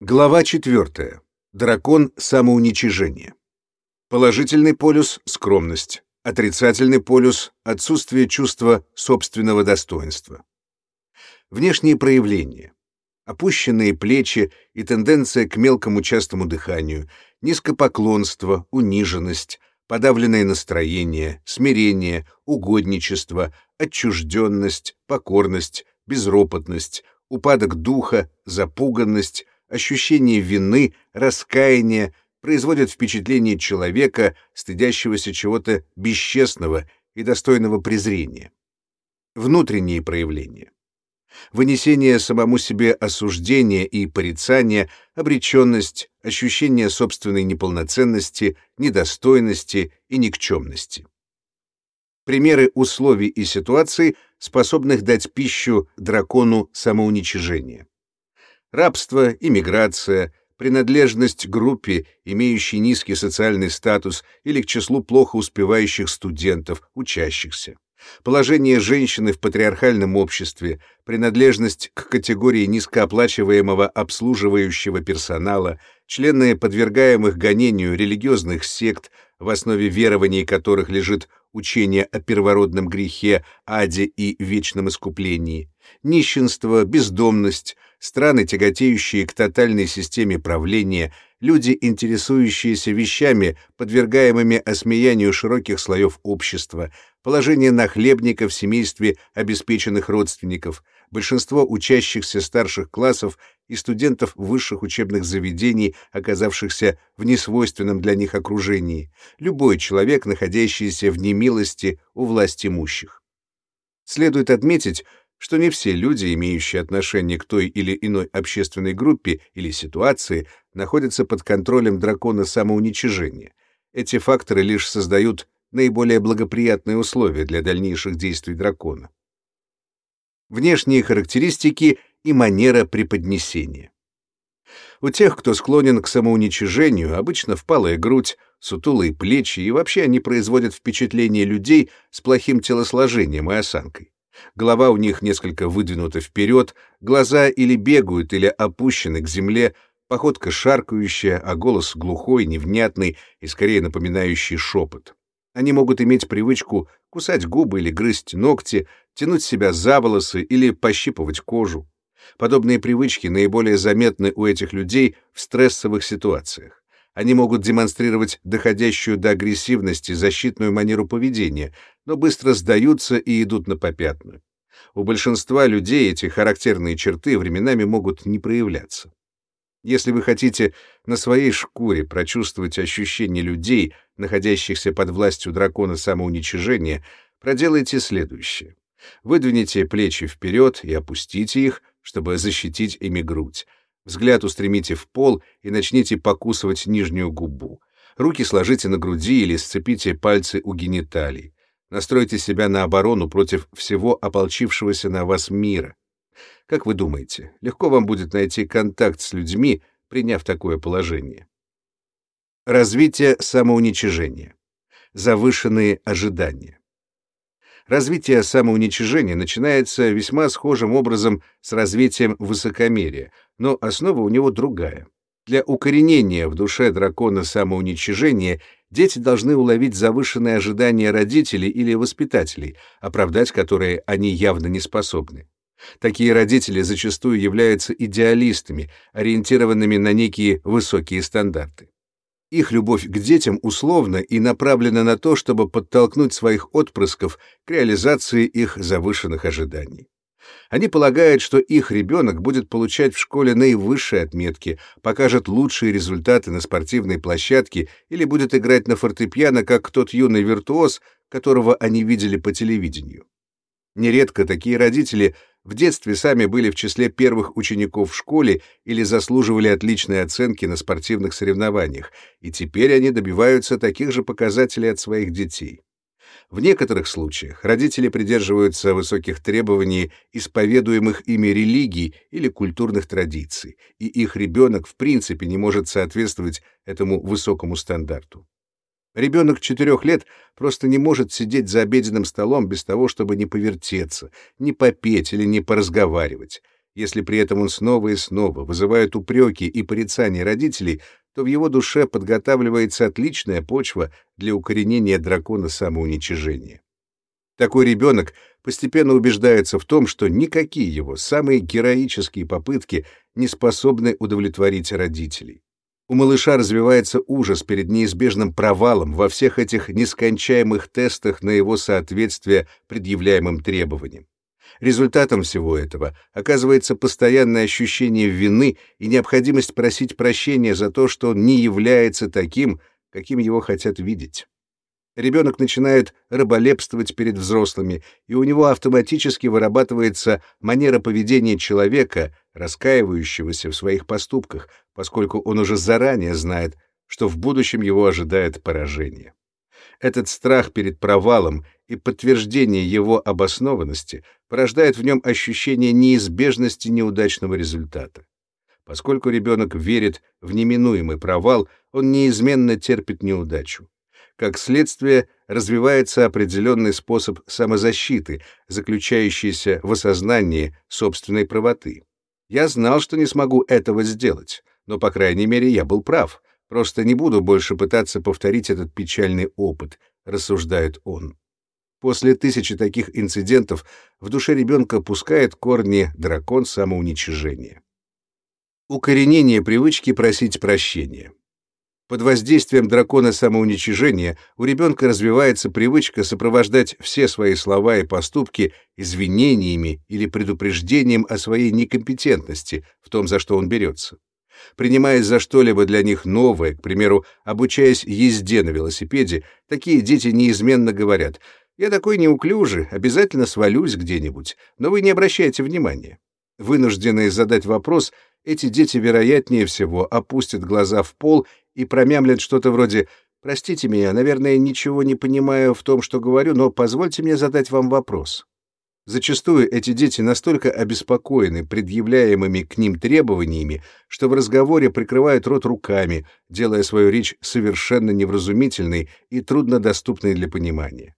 Глава 4. Дракон самоуничижения. Положительный полюс — скромность. Отрицательный полюс — отсутствие чувства собственного достоинства. Внешние проявления. Опущенные плечи и тенденция к мелкому частому дыханию, низкопоклонство, униженность, подавленное настроение, смирение, угодничество, отчужденность, покорность, безропотность, упадок духа, запуганность — ощущение вины, раскаяния производят впечатление человека, стыдящегося чего-то бесчестного и достойного презрения. Внутренние проявления. Вынесение самому себе осуждения и порицания, обреченность, ощущение собственной неполноценности, недостойности и никчемности. Примеры условий и ситуаций, способных дать пищу дракону самоуничижения рабство, иммиграция, принадлежность группе, имеющей низкий социальный статус или к числу плохо успевающих студентов, учащихся. Положение женщины в патриархальном обществе, принадлежность к категории низкооплачиваемого обслуживающего персонала, члены подвергаемых гонению религиозных сект, в основе верований которых лежит учение о первородном грехе, аде и вечном искуплении, нищенство, бездомность, страны, тяготеющие к тотальной системе правления, люди, интересующиеся вещами, подвергаемыми осмеянию широких слоев общества, положение нахлебника в семействе обеспеченных родственников, большинство учащихся старших классов и студентов высших учебных заведений, оказавшихся в несвойственном для них окружении, любой человек, находящийся в немилости у власть имущих. Следует отметить, что не все люди, имеющие отношение к той или иной общественной группе или ситуации, находятся под контролем дракона самоуничижения. Эти факторы лишь создают наиболее благоприятные условия для дальнейших действий дракона. Внешние характеристики и манера преподнесения. У тех, кто склонен к самоуничижению, обычно впалая грудь, сутулые плечи, и вообще они производят впечатление людей с плохим телосложением и осанкой. Голова у них несколько выдвинута вперед, глаза или бегают, или опущены к земле, походка шаркающая, а голос глухой, невнятный и скорее напоминающий шепот. Они могут иметь привычку кусать губы или грызть ногти, тянуть себя за волосы или пощипывать кожу. Подобные привычки наиболее заметны у этих людей в стрессовых ситуациях. Они могут демонстрировать доходящую до агрессивности защитную манеру поведения, но быстро сдаются и идут на попятную. У большинства людей эти характерные черты временами могут не проявляться. Если вы хотите на своей шкуре прочувствовать ощущение людей, находящихся под властью дракона самоуничижения, проделайте следующее. Выдвините плечи вперед и опустите их, чтобы защитить ими грудь. Взгляд устремите в пол и начните покусывать нижнюю губу. Руки сложите на груди или сцепите пальцы у гениталий. Настройте себя на оборону против всего ополчившегося на вас мира. Как вы думаете, легко вам будет найти контакт с людьми, приняв такое положение? Развитие самоуничижения. Завышенные ожидания. Развитие самоуничижения начинается весьма схожим образом с развитием высокомерия, но основа у него другая. Для укоренения в душе дракона самоуничижения дети должны уловить завышенные ожидания родителей или воспитателей, оправдать которые они явно не способны. Такие родители зачастую являются идеалистами, ориентированными на некие высокие стандарты. Их любовь к детям условна и направлена на то, чтобы подтолкнуть своих отпрысков к реализации их завышенных ожиданий. Они полагают, что их ребенок будет получать в школе наивысшие отметки, покажет лучшие результаты на спортивной площадке или будет играть на фортепиано, как тот юный виртуоз, которого они видели по телевидению. Нередко такие родители в детстве сами были в числе первых учеников в школе или заслуживали отличной оценки на спортивных соревнованиях, и теперь они добиваются таких же показателей от своих детей. В некоторых случаях родители придерживаются высоких требований исповедуемых ими религий или культурных традиций, и их ребенок в принципе не может соответствовать этому высокому стандарту. Ребенок четырех лет просто не может сидеть за обеденным столом без того, чтобы не повертеться, не попеть или не поразговаривать. Если при этом он снова и снова вызывает упреки и порицания родителей, то в его душе подготавливается отличная почва для укоренения дракона самоуничижения. Такой ребенок постепенно убеждается в том, что никакие его самые героические попытки не способны удовлетворить родителей. У малыша развивается ужас перед неизбежным провалом во всех этих нескончаемых тестах на его соответствие предъявляемым требованиям. Результатом всего этого оказывается постоянное ощущение вины и необходимость просить прощения за то, что он не является таким, каким его хотят видеть. Ребенок начинает рыболепствовать перед взрослыми, и у него автоматически вырабатывается манера поведения человека, раскаивающегося в своих поступках, поскольку он уже заранее знает, что в будущем его ожидает поражение. Этот страх перед провалом и подтверждение его обоснованности порождает в нем ощущение неизбежности неудачного результата. Поскольку ребенок верит в неминуемый провал, он неизменно терпит неудачу. Как следствие, развивается определенный способ самозащиты, заключающийся в осознании собственной правоты. Я знал, что не смогу этого сделать, но, по крайней мере, я был прав. Просто не буду больше пытаться повторить этот печальный опыт, рассуждает он. После тысячи таких инцидентов в душе ребенка пускает корни дракон самоуничижения. Укоренение привычки просить прощения. Под воздействием дракона самоуничижения у ребенка развивается привычка сопровождать все свои слова и поступки извинениями или предупреждением о своей некомпетентности в том, за что он берется. Принимаясь за что-либо для них новое, к примеру, обучаясь езде на велосипеде, такие дети неизменно говорят «Я такой неуклюжий, обязательно свалюсь где-нибудь, но вы не обращайте внимания». Вынужденные задать вопрос, эти дети, вероятнее всего, опустят глаза в пол и промямлет что-то вроде «Простите меня, наверное, ничего не понимаю в том, что говорю, но позвольте мне задать вам вопрос». Зачастую эти дети настолько обеспокоены предъявляемыми к ним требованиями, что в разговоре прикрывают рот руками, делая свою речь совершенно невразумительной и труднодоступной для понимания.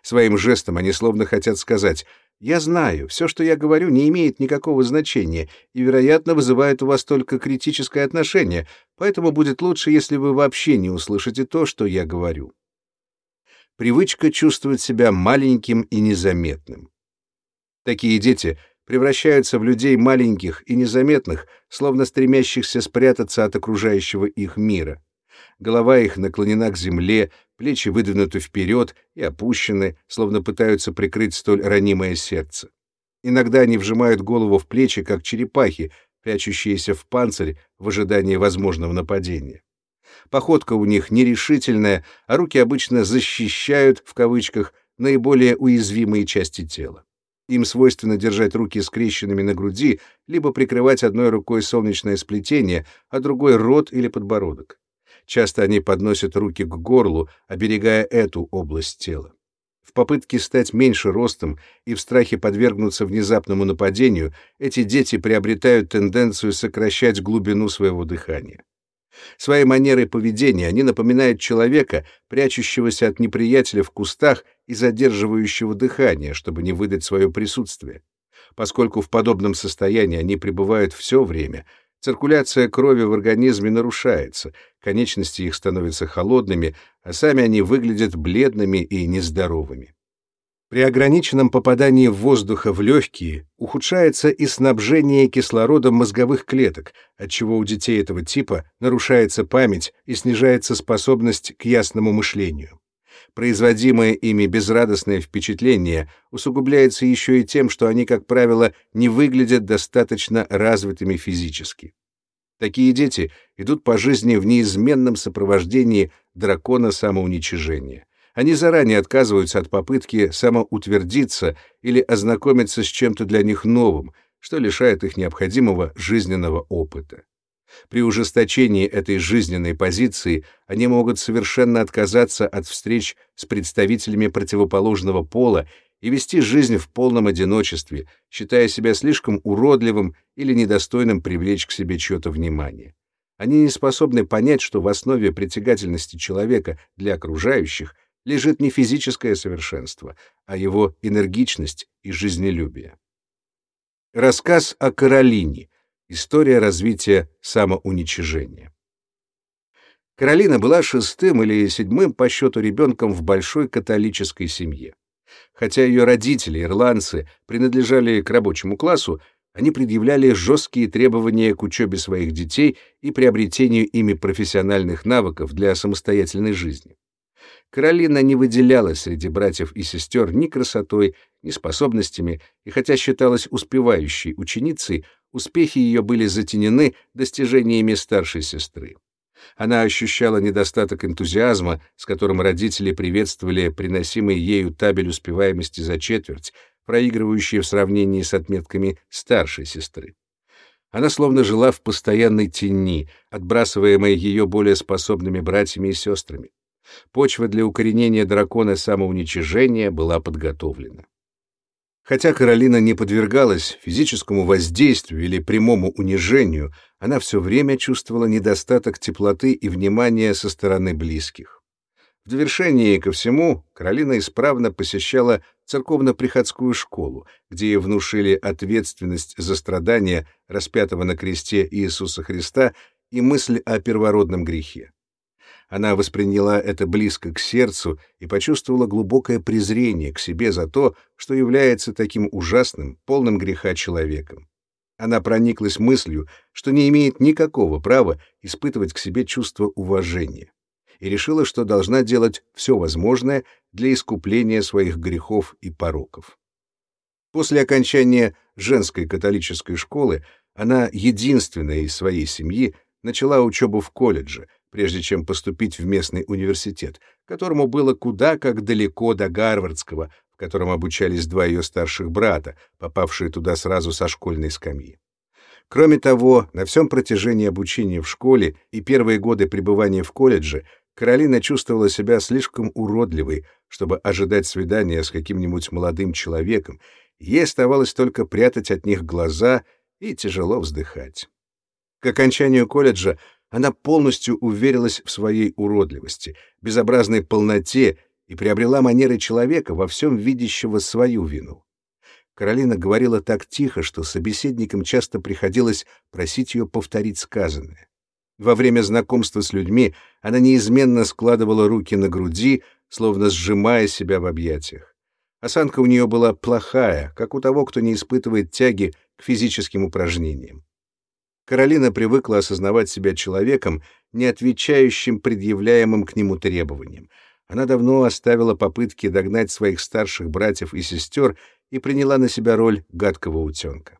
Своим жестом они словно хотят сказать «Я знаю, все, что я говорю, не имеет никакого значения и, вероятно, вызывает у вас только критическое отношение, поэтому будет лучше, если вы вообще не услышите то, что я говорю». Привычка чувствовать себя маленьким и незаметным. Такие дети превращаются в людей маленьких и незаметных, словно стремящихся спрятаться от окружающего их мира. Голова их наклонена к земле, плечи выдвинуты вперед и опущены, словно пытаются прикрыть столь ранимое сердце. Иногда они вжимают голову в плечи, как черепахи, прячущиеся в панцирь в ожидании возможного нападения. Походка у них нерешительная, а руки обычно «защищают» в кавычках наиболее уязвимые части тела. Им свойственно держать руки скрещенными на груди, либо прикрывать одной рукой солнечное сплетение, а другой — рот или подбородок. Часто они подносят руки к горлу, оберегая эту область тела. В попытке стать меньше ростом и в страхе подвергнуться внезапному нападению, эти дети приобретают тенденцию сокращать глубину своего дыхания. Своей манерой поведения они напоминают человека, прячущегося от неприятеля в кустах и задерживающего дыхание, чтобы не выдать свое присутствие. Поскольку в подобном состоянии они пребывают все время, Циркуляция крови в организме нарушается, конечности их становятся холодными, а сами они выглядят бледными и нездоровыми. При ограниченном попадании воздуха в легкие ухудшается и снабжение кислородом мозговых клеток, отчего у детей этого типа нарушается память и снижается способность к ясному мышлению. Производимое ими безрадостное впечатление усугубляется еще и тем, что они, как правило, не выглядят достаточно развитыми физически. Такие дети идут по жизни в неизменном сопровождении дракона самоуничижения. Они заранее отказываются от попытки самоутвердиться или ознакомиться с чем-то для них новым, что лишает их необходимого жизненного опыта. При ужесточении этой жизненной позиции они могут совершенно отказаться от встреч с представителями противоположного пола и вести жизнь в полном одиночестве, считая себя слишком уродливым или недостойным привлечь к себе чье-то внимание. Они не способны понять, что в основе притягательности человека для окружающих лежит не физическое совершенство, а его энергичность и жизнелюбие. Рассказ о Каролине. История развития самоуничижения. Каролина была шестым или седьмым по счету ребенком в большой католической семье. Хотя ее родители, ирландцы, принадлежали к рабочему классу, они предъявляли жесткие требования к учебе своих детей и приобретению ими профессиональных навыков для самостоятельной жизни. Каролина не выделялась среди братьев и сестер ни красотой, ни способностями, и хотя считалась успевающей ученицей, успехи ее были затенены достижениями старшей сестры. Она ощущала недостаток энтузиазма, с которым родители приветствовали приносимый ею табель успеваемости за четверть, проигрывающие в сравнении с отметками старшей сестры. Она словно жила в постоянной тени, отбрасываемой ее более способными братьями и сестрами. Почва для укоренения дракона самоуничижения была подготовлена. Хотя Каролина не подвергалась физическому воздействию или прямому унижению, она все время чувствовала недостаток теплоты и внимания со стороны близких. В довершение ко всему, Каролина исправно посещала церковно-приходскую школу, где ей внушили ответственность за страдания распятого на кресте Иисуса Христа и мысль о первородном грехе. Она восприняла это близко к сердцу и почувствовала глубокое презрение к себе за то, что является таким ужасным, полным греха человеком. Она прониклась мыслью, что не имеет никакого права испытывать к себе чувство уважения, и решила, что должна делать все возможное для искупления своих грехов и пороков. После окончания женской католической школы она, единственная из своей семьи, начала учебу в колледже, прежде чем поступить в местный университет, которому было куда как далеко до Гарвардского, в котором обучались два ее старших брата, попавшие туда сразу со школьной скамьи. Кроме того, на всем протяжении обучения в школе и первые годы пребывания в колледже Каролина чувствовала себя слишком уродливой, чтобы ожидать свидания с каким-нибудь молодым человеком, ей оставалось только прятать от них глаза и тяжело вздыхать. К окончанию колледжа она полностью уверилась в своей уродливости, безобразной полноте и приобрела манеры человека, во всем видящего свою вину. Каролина говорила так тихо, что собеседникам часто приходилось просить ее повторить сказанное. Во время знакомства с людьми она неизменно складывала руки на груди, словно сжимая себя в объятиях. Осанка у нее была плохая, как у того, кто не испытывает тяги к физическим упражнениям. Каролина привыкла осознавать себя человеком, не отвечающим предъявляемым к нему требованиям. Она давно оставила попытки догнать своих старших братьев и сестер и приняла на себя роль гадкого утенка.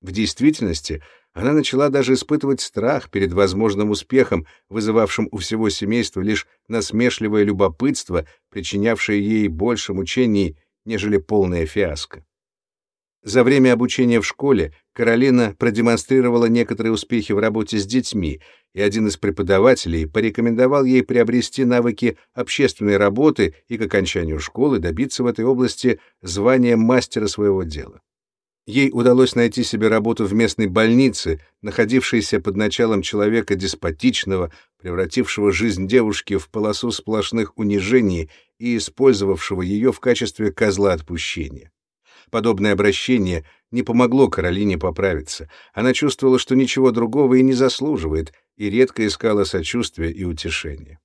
В действительности она начала даже испытывать страх перед возможным успехом, вызывавшим у всего семейства лишь насмешливое любопытство, причинявшее ей больше мучений, нежели полная фиаско. За время обучения в школе Каролина продемонстрировала некоторые успехи в работе с детьми, и один из преподавателей порекомендовал ей приобрести навыки общественной работы и к окончанию школы добиться в этой области звания мастера своего дела. Ей удалось найти себе работу в местной больнице, находившейся под началом человека деспотичного, превратившего жизнь девушки в полосу сплошных унижений и использовавшего ее в качестве козла отпущения. Подобное обращение не помогло Каролине поправиться. Она чувствовала, что ничего другого и не заслуживает, и редко искала сочувствия и утешения.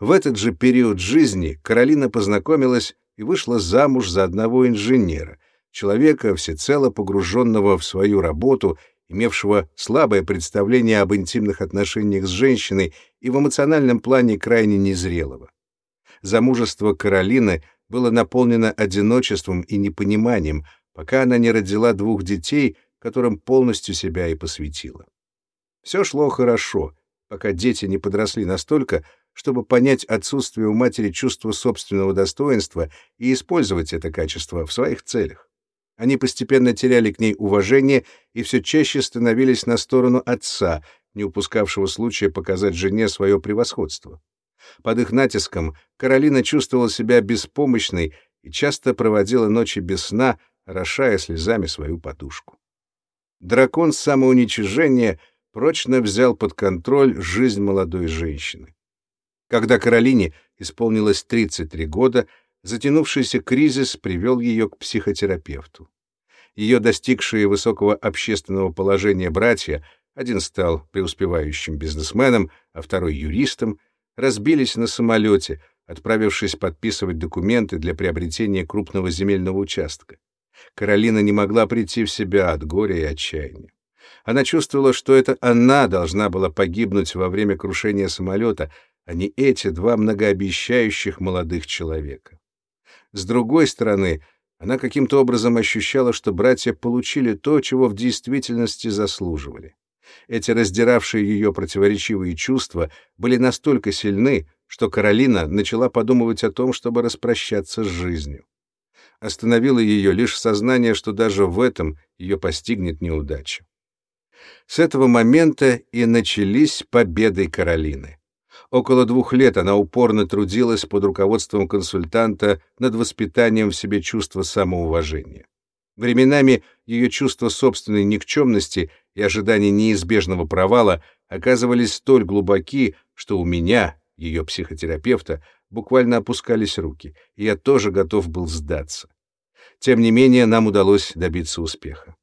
В этот же период жизни Каролина познакомилась и вышла замуж за одного инженера, человека, всецело погруженного в свою работу, имевшего слабое представление об интимных отношениях с женщиной и в эмоциональном плане крайне незрелого. Замужество Каролины было наполнено одиночеством и непониманием, пока она не родила двух детей, которым полностью себя и посвятила. Все шло хорошо, пока дети не подросли настолько, чтобы понять отсутствие у матери чувства собственного достоинства и использовать это качество в своих целях. Они постепенно теряли к ней уважение и все чаще становились на сторону отца, не упускавшего случая показать жене свое превосходство. Под их натиском Каролина чувствовала себя беспомощной и часто проводила ночи без сна, орошая слезами свою подушку. Дракон самоуничижения прочно взял под контроль жизнь молодой женщины. Когда Каролине исполнилось 33 года, затянувшийся кризис привел ее к психотерапевту. Ее достигшие высокого общественного положения братья, один стал преуспевающим бизнесменом, а второй юристом, разбились на самолете, отправившись подписывать документы для приобретения крупного земельного участка. Каролина не могла прийти в себя от горя и отчаяния. Она чувствовала, что это она должна была погибнуть во время крушения самолета, а не эти два многообещающих молодых человека. С другой стороны, она каким-то образом ощущала, что братья получили то, чего в действительности заслуживали. Эти раздиравшие ее противоречивые чувства были настолько сильны, что Каролина начала подумывать о том, чтобы распрощаться с жизнью. Остановило ее лишь сознание, что даже в этом ее постигнет неудача. С этого момента и начались победы Каролины. Около двух лет она упорно трудилась под руководством консультанта над воспитанием в себе чувства самоуважения. Временами ее чувство собственной никчемности и ожидание неизбежного провала оказывались столь глубоки, что у меня, ее психотерапевта, буквально опускались руки, и я тоже готов был сдаться. Тем не менее, нам удалось добиться успеха.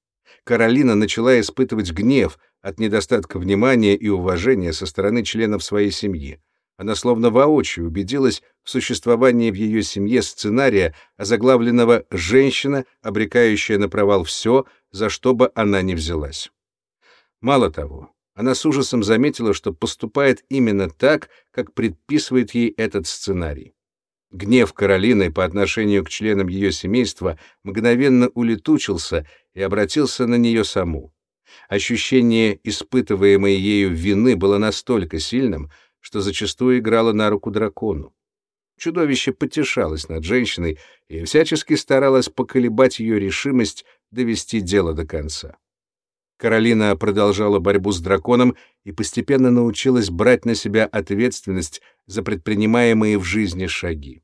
Каролина начала испытывать гнев от недостатка внимания и уважения со стороны членов своей семьи. Она словно воочию убедилась в существовании в ее семье сценария, озаглавленного «Женщина, обрекающая на провал все, за что бы она ни взялась». Мало того, она с ужасом заметила, что поступает именно так, как предписывает ей этот сценарий. Гнев Каролины по отношению к членам ее семейства мгновенно улетучился и обратился на нее саму. Ощущение испытываемой ею вины было настолько сильным, что зачастую играло на руку дракону. Чудовище потешалось над женщиной и всячески старалось поколебать ее решимость довести дело до конца. Каролина продолжала борьбу с драконом и постепенно научилась брать на себя ответственность за предпринимаемые в жизни шаги.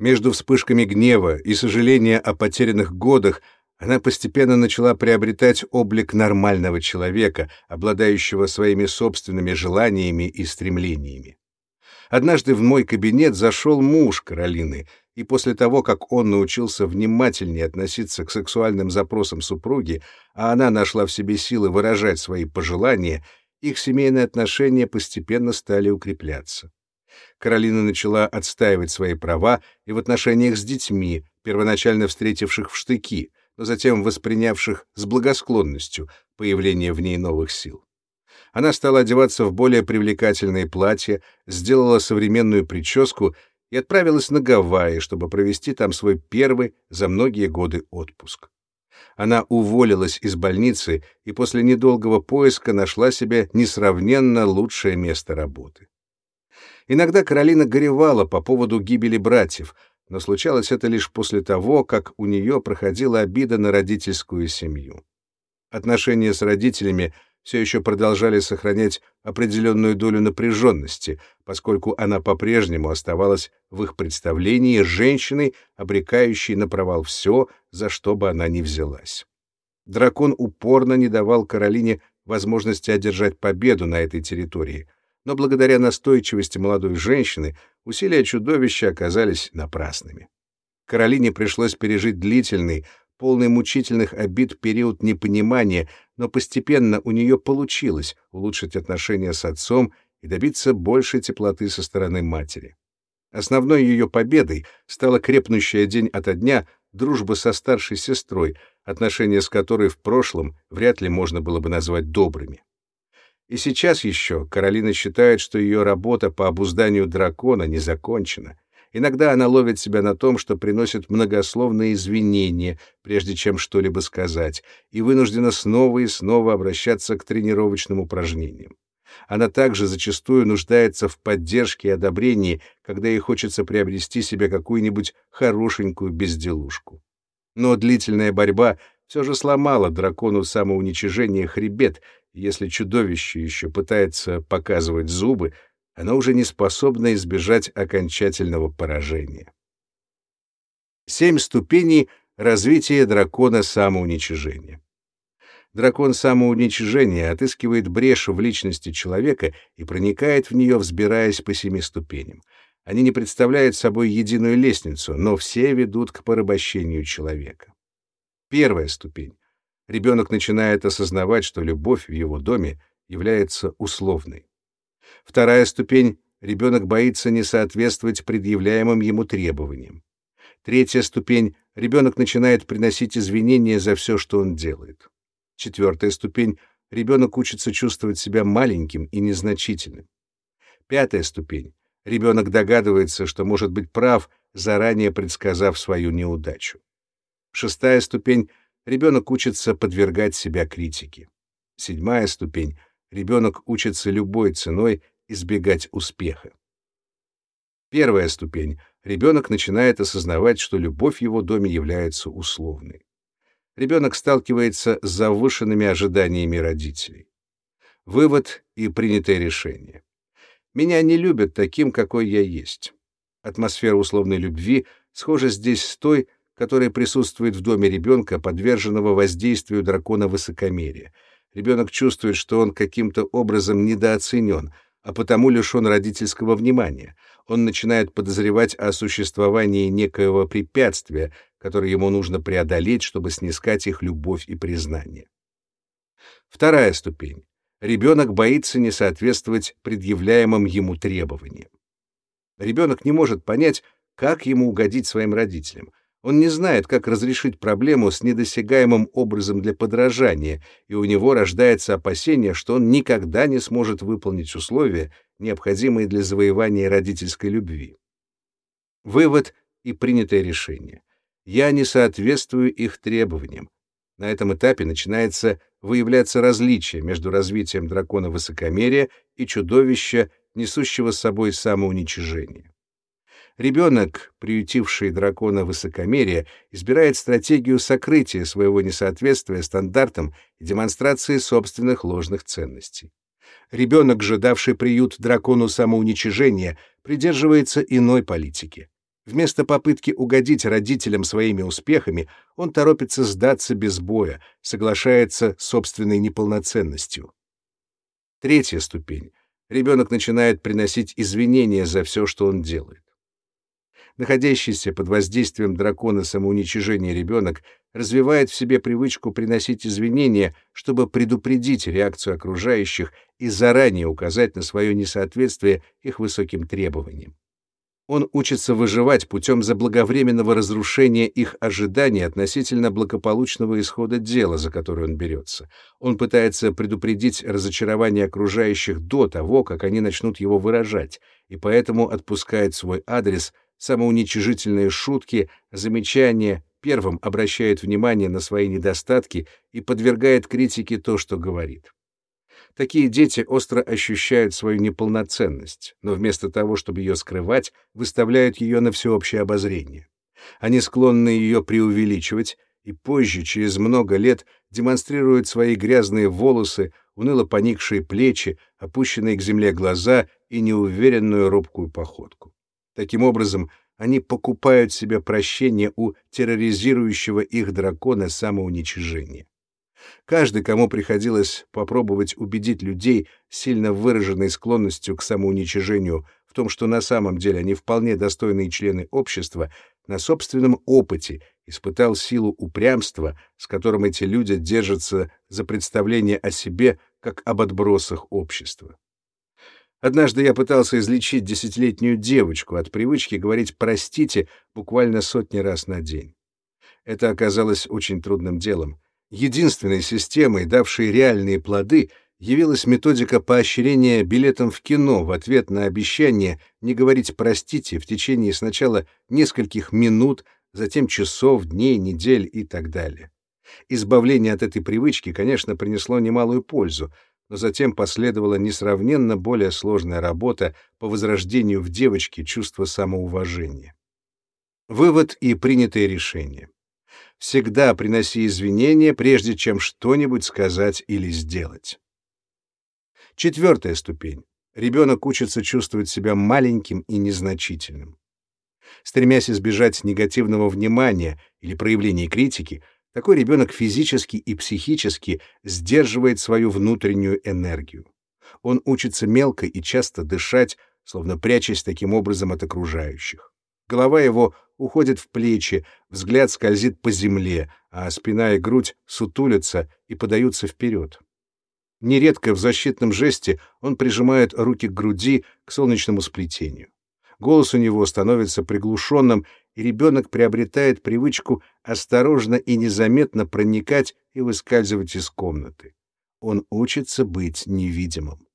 Между вспышками гнева и сожаления о потерянных годах она постепенно начала приобретать облик нормального человека, обладающего своими собственными желаниями и стремлениями. Однажды в мой кабинет зашел муж Каролины — и после того, как он научился внимательнее относиться к сексуальным запросам супруги, а она нашла в себе силы выражать свои пожелания, их семейные отношения постепенно стали укрепляться. Каролина начала отстаивать свои права и в отношениях с детьми, первоначально встретивших в штыки, но затем воспринявших с благосклонностью появление в ней новых сил. Она стала одеваться в более привлекательные платья, сделала современную прическу и отправилась на Гавайи, чтобы провести там свой первый за многие годы отпуск. Она уволилась из больницы и после недолгого поиска нашла себе несравненно лучшее место работы. Иногда Каролина горевала по поводу гибели братьев, но случалось это лишь после того, как у нее проходила обида на родительскую семью. Отношения с родителями все еще продолжали сохранять определенную долю напряженности, поскольку она по-прежнему оставалась в их представлении женщиной, обрекающей на провал все, за что бы она ни взялась. Дракон упорно не давал Каролине возможности одержать победу на этой территории, но благодаря настойчивости молодой женщины усилия чудовища оказались напрасными. Каролине пришлось пережить длительный, полный мучительных обид период непонимания, но постепенно у нее получилось улучшить отношения с отцом и добиться большей теплоты со стороны матери. Основной ее победой стала крепнущая день ото дня дружба со старшей сестрой, отношения с которой в прошлом вряд ли можно было бы назвать добрыми. И сейчас еще Каролина считает, что ее работа по обузданию дракона не закончена, Иногда она ловит себя на том, что приносит многословные извинения, прежде чем что-либо сказать, и вынуждена снова и снова обращаться к тренировочным упражнениям. Она также зачастую нуждается в поддержке и одобрении, когда ей хочется приобрести себе какую-нибудь хорошенькую безделушку. Но длительная борьба все же сломала дракону самоуничижения хребет, если чудовище еще пытается показывать зубы, она уже не способна избежать окончательного поражения. Семь ступеней развития дракона самоуничижения. Дракон самоуничижения отыскивает брешь в личности человека и проникает в нее, взбираясь по семи ступеням. Они не представляют собой единую лестницу, но все ведут к порабощению человека. Первая ступень. Ребенок начинает осознавать, что любовь в его доме является условной. Вторая ступень. Ребенок боится не соответствовать предъявляемым ему требованиям. Третья ступень. Ребенок начинает приносить извинения за все, что он делает. Четвертая ступень. Ребенок учится чувствовать себя маленьким и незначительным. Пятая ступень. Ребенок догадывается, что может быть прав, заранее предсказав свою неудачу. Шестая ступень. Ребенок учится подвергать себя критике. Седьмая ступень. Ребенок учится любой ценой избегать успеха. Первая ступень. Ребенок начинает осознавать, что любовь его доме является условной. Ребенок сталкивается с завышенными ожиданиями родителей. Вывод и принятое решение. Меня не любят таким, какой я есть. Атмосфера условной любви схожа здесь с той, которая присутствует в доме ребенка, подверженного воздействию дракона высокомерия. Ребенок чувствует, что он каким-то образом недооценен, а потому лишен родительского внимания. Он начинает подозревать о существовании некоего препятствия, которое ему нужно преодолеть, чтобы снискать их любовь и признание. Вторая ступень. Ребенок боится не соответствовать предъявляемым ему требованиям. Ребенок не может понять, как ему угодить своим родителям — он не знает, как разрешить проблему с недосягаемым образом для подражания, и у него рождается опасение, что он никогда не сможет выполнить условия, необходимые для завоевания родительской любви. Вывод и принятое решение. Я не соответствую их требованиям. На этом этапе начинается выявляться различие между развитием дракона высокомерия и чудовища, несущего с собой самоуничижение. Ребенок, приютивший дракона высокомерия, избирает стратегию сокрытия своего несоответствия стандартам и демонстрации собственных ложных ценностей. Ребенок же, давший приют дракону самоуничижения, придерживается иной политики. Вместо попытки угодить родителям своими успехами, он торопится сдаться без боя, соглашается с собственной неполноценностью. Третья ступень. Ребенок начинает приносить извинения за все, что он делает находящийся под воздействием дракона самоуничижения ребенок развивает в себе привычку приносить извинения, чтобы предупредить реакцию окружающих и заранее указать на свое несоответствие их высоким требованиям. Он учится выживать путем заблаговременного разрушения их ожиданий относительно благополучного исхода дела, за которое он берется. Он пытается предупредить разочарование окружающих до того, как они начнут его выражать, и поэтому отпускает свой адрес самоуничижительные шутки, замечания, первым обращает внимание на свои недостатки и подвергает критике то, что говорит. Такие дети остро ощущают свою неполноценность, но вместо того, чтобы ее скрывать, выставляют ее на всеобщее обозрение. Они склонны ее преувеличивать и позже, через много лет, демонстрируют свои грязные волосы, уныло поникшие плечи, опущенные к земле глаза и неуверенную робкую походку. Таким образом, они покупают себе прощение у терроризирующего их дракона самоуничижения. Каждый, кому приходилось попробовать убедить людей сильно выраженной склонностью к самоуничижению в том, что на самом деле они вполне достойные члены общества, на собственном опыте испытал силу упрямства, с которым эти люди держатся за представление о себе как об отбросах общества. Однажды я пытался излечить десятилетнюю девочку от привычки говорить «простите» буквально сотни раз на день. Это оказалось очень трудным делом. Единственной системой, давшей реальные плоды, явилась методика поощрения билетом в кино в ответ на обещание не говорить «простите» в течение сначала нескольких минут, затем часов, дней, недель и так далее. Избавление от этой привычки, конечно, принесло немалую пользу, но затем последовала несравненно более сложная работа по возрождению в девочке чувства самоуважения. Вывод и принятые решения. Всегда приноси извинения, прежде чем что-нибудь сказать или сделать. Четвертая ступень. Ребенок учится чувствовать себя маленьким и незначительным. Стремясь избежать негативного внимания или проявления критики, такой ребенок физически и психически сдерживает свою внутреннюю энергию. Он учится мелко и часто дышать, словно прячась таким образом от окружающих. Голова его уходит в плечи, взгляд скользит по земле, а спина и грудь сутулятся и подаются вперед. Нередко в защитном жесте он прижимает руки к груди, к солнечному сплетению. Голос у него становится приглушенным, ребенок приобретает привычку осторожно и незаметно проникать и выскальзывать из комнаты. Он учится быть невидимым.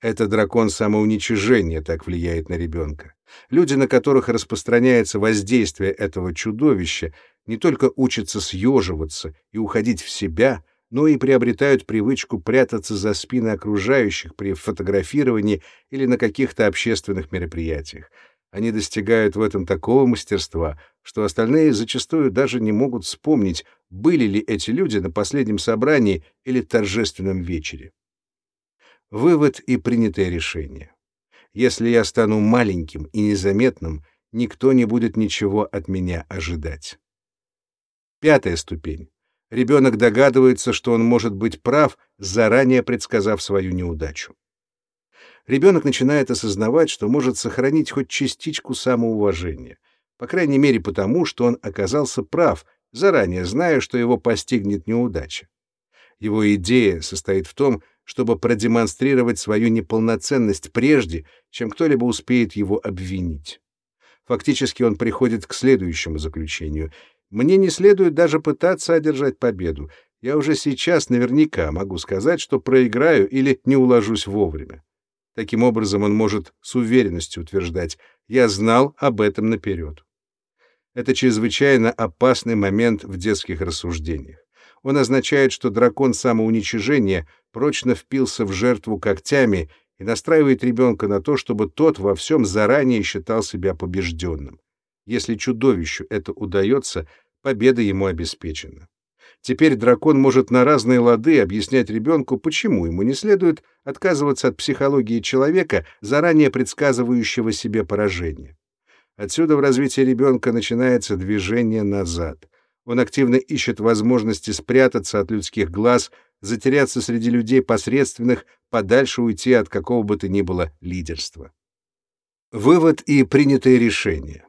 Это дракон самоуничижения так влияет на ребенка. Люди, на которых распространяется воздействие этого чудовища, не только учатся съеживаться и уходить в себя, но и приобретают привычку прятаться за спины окружающих при фотографировании или на каких-то общественных мероприятиях. Они достигают в этом такого мастерства, что остальные зачастую даже не могут вспомнить, были ли эти люди на последнем собрании или торжественном вечере. Вывод и принятое решение. Если я стану маленьким и незаметным, никто не будет ничего от меня ожидать. Пятая ступень. Ребенок догадывается, что он может быть прав, заранее предсказав свою неудачу. Ребенок начинает осознавать, что может сохранить хоть частичку самоуважения, по крайней мере потому, что он оказался прав, заранее зная, что его постигнет неудача. Его идея состоит в том, чтобы продемонстрировать свою неполноценность прежде, чем кто-либо успеет его обвинить. Фактически он приходит к следующему заключению. Мне не следует даже пытаться одержать победу. Я уже сейчас наверняка могу сказать, что проиграю или не уложусь вовремя. Таким образом, он может с уверенностью утверждать «я знал об этом наперед». Это чрезвычайно опасный момент в детских рассуждениях. Он означает, что дракон самоуничижения прочно впился в жертву когтями и настраивает ребенка на то, чтобы тот во всем заранее считал себя побежденным. Если чудовищу это удается, победа ему обеспечена. Теперь дракон может на разные лады объяснять ребенку, почему ему не следует отказываться от психологии человека, заранее предсказывающего себе поражение. Отсюда в развитии ребенка начинается движение назад. Он активно ищет возможности спрятаться от людских глаз, затеряться среди людей посредственных, подальше уйти от какого бы то ни было лидерства. Вывод и принятые решения.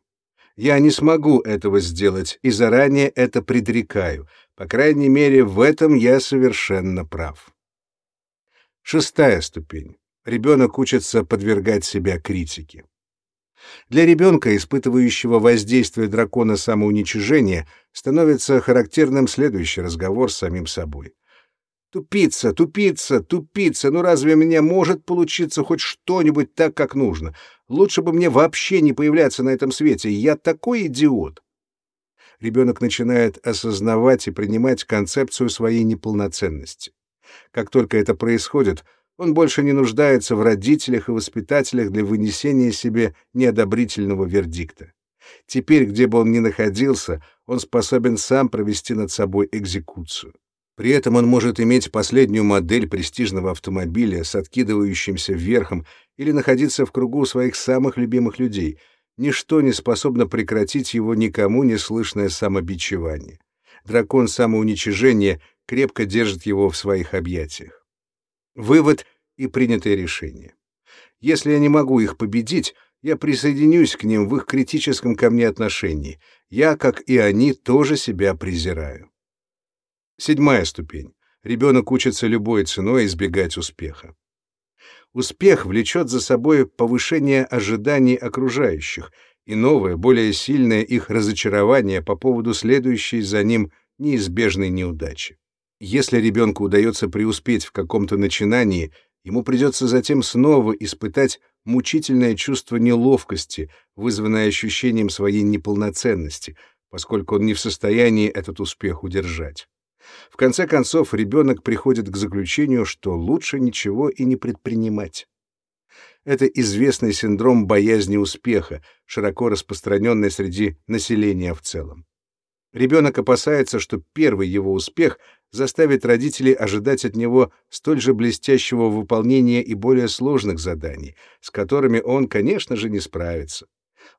Я не смогу этого сделать и заранее это предрекаю. По крайней мере, в этом я совершенно прав. Шестая ступень. Ребенок учится подвергать себя критике. Для ребенка, испытывающего воздействие дракона самоуничижения, становится характерным следующий разговор с самим собой. Тупица, тупица, тупица, ну разве меня может получиться хоть что-нибудь так, как нужно? Лучше бы мне вообще не появляться на этом свете, я такой идиот. Ребенок начинает осознавать и принимать концепцию своей неполноценности. Как только это происходит, он больше не нуждается в родителях и воспитателях для вынесения себе неодобрительного вердикта. Теперь, где бы он ни находился, он способен сам провести над собой экзекуцию. При этом он может иметь последнюю модель престижного автомобиля с откидывающимся верхом или находиться в кругу своих самых любимых людей. Ничто не способно прекратить его никому не слышное самобичевание. Дракон самоуничижения крепко держит его в своих объятиях. Вывод и принятое решение. Если я не могу их победить, я присоединюсь к ним в их критическом ко мне отношении. Я, как и они, тоже себя презираю. Седьмая ступень. Ребенок учится любой ценой избегать успеха. Успех влечет за собой повышение ожиданий окружающих и новое, более сильное их разочарование по поводу следующей за ним неизбежной неудачи. Если ребенку удается преуспеть в каком-то начинании, ему придется затем снова испытать мучительное чувство неловкости, вызванное ощущением своей неполноценности, поскольку он не в состоянии этот успех удержать. В конце концов, ребенок приходит к заключению, что лучше ничего и не предпринимать. Это известный синдром боязни успеха, широко распространенный среди населения в целом. Ребенок опасается, что первый его успех заставит родителей ожидать от него столь же блестящего выполнения и более сложных заданий, с которыми он, конечно же, не справится.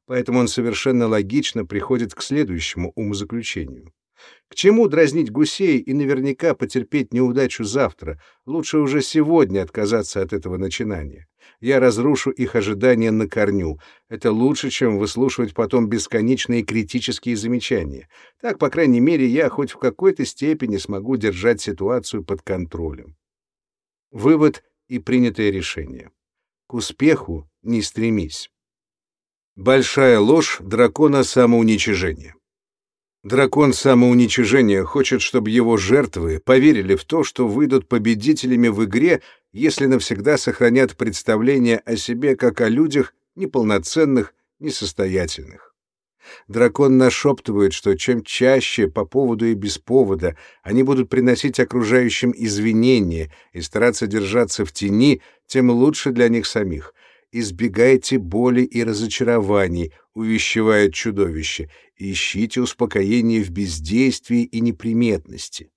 Поэтому он совершенно логично приходит к следующему умозаключению. К чему дразнить гусей и наверняка потерпеть неудачу завтра? Лучше уже сегодня отказаться от этого начинания. Я разрушу их ожидания на корню. Это лучше, чем выслушивать потом бесконечные критические замечания. Так, по крайней мере, я хоть в какой-то степени смогу держать ситуацию под контролем. Вывод и принятое решение. К успеху не стремись. Большая ложь дракона самоуничижения. Дракон самоуничижения хочет, чтобы его жертвы поверили в то, что выйдут победителями в игре, если навсегда сохранят представление о себе как о людях неполноценных, несостоятельных. Дракон нашептывает, что чем чаще по поводу и без повода они будут приносить окружающим извинения и стараться держаться в тени, тем лучше для них самих. Избегайте боли и разочарований, увещевает чудовище, ищите успокоение в бездействии и неприметности.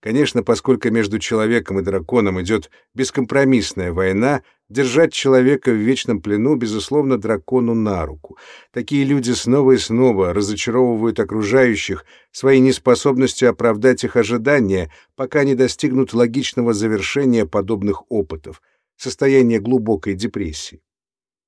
Конечно, поскольку между человеком и драконом идет бескомпромиссная война, держать человека в вечном плену, безусловно, дракону на руку. Такие люди снова и снова разочаровывают окружающих своей неспособностью оправдать их ожидания, пока не достигнут логичного завершения подобных опытов, состояния глубокой депрессии.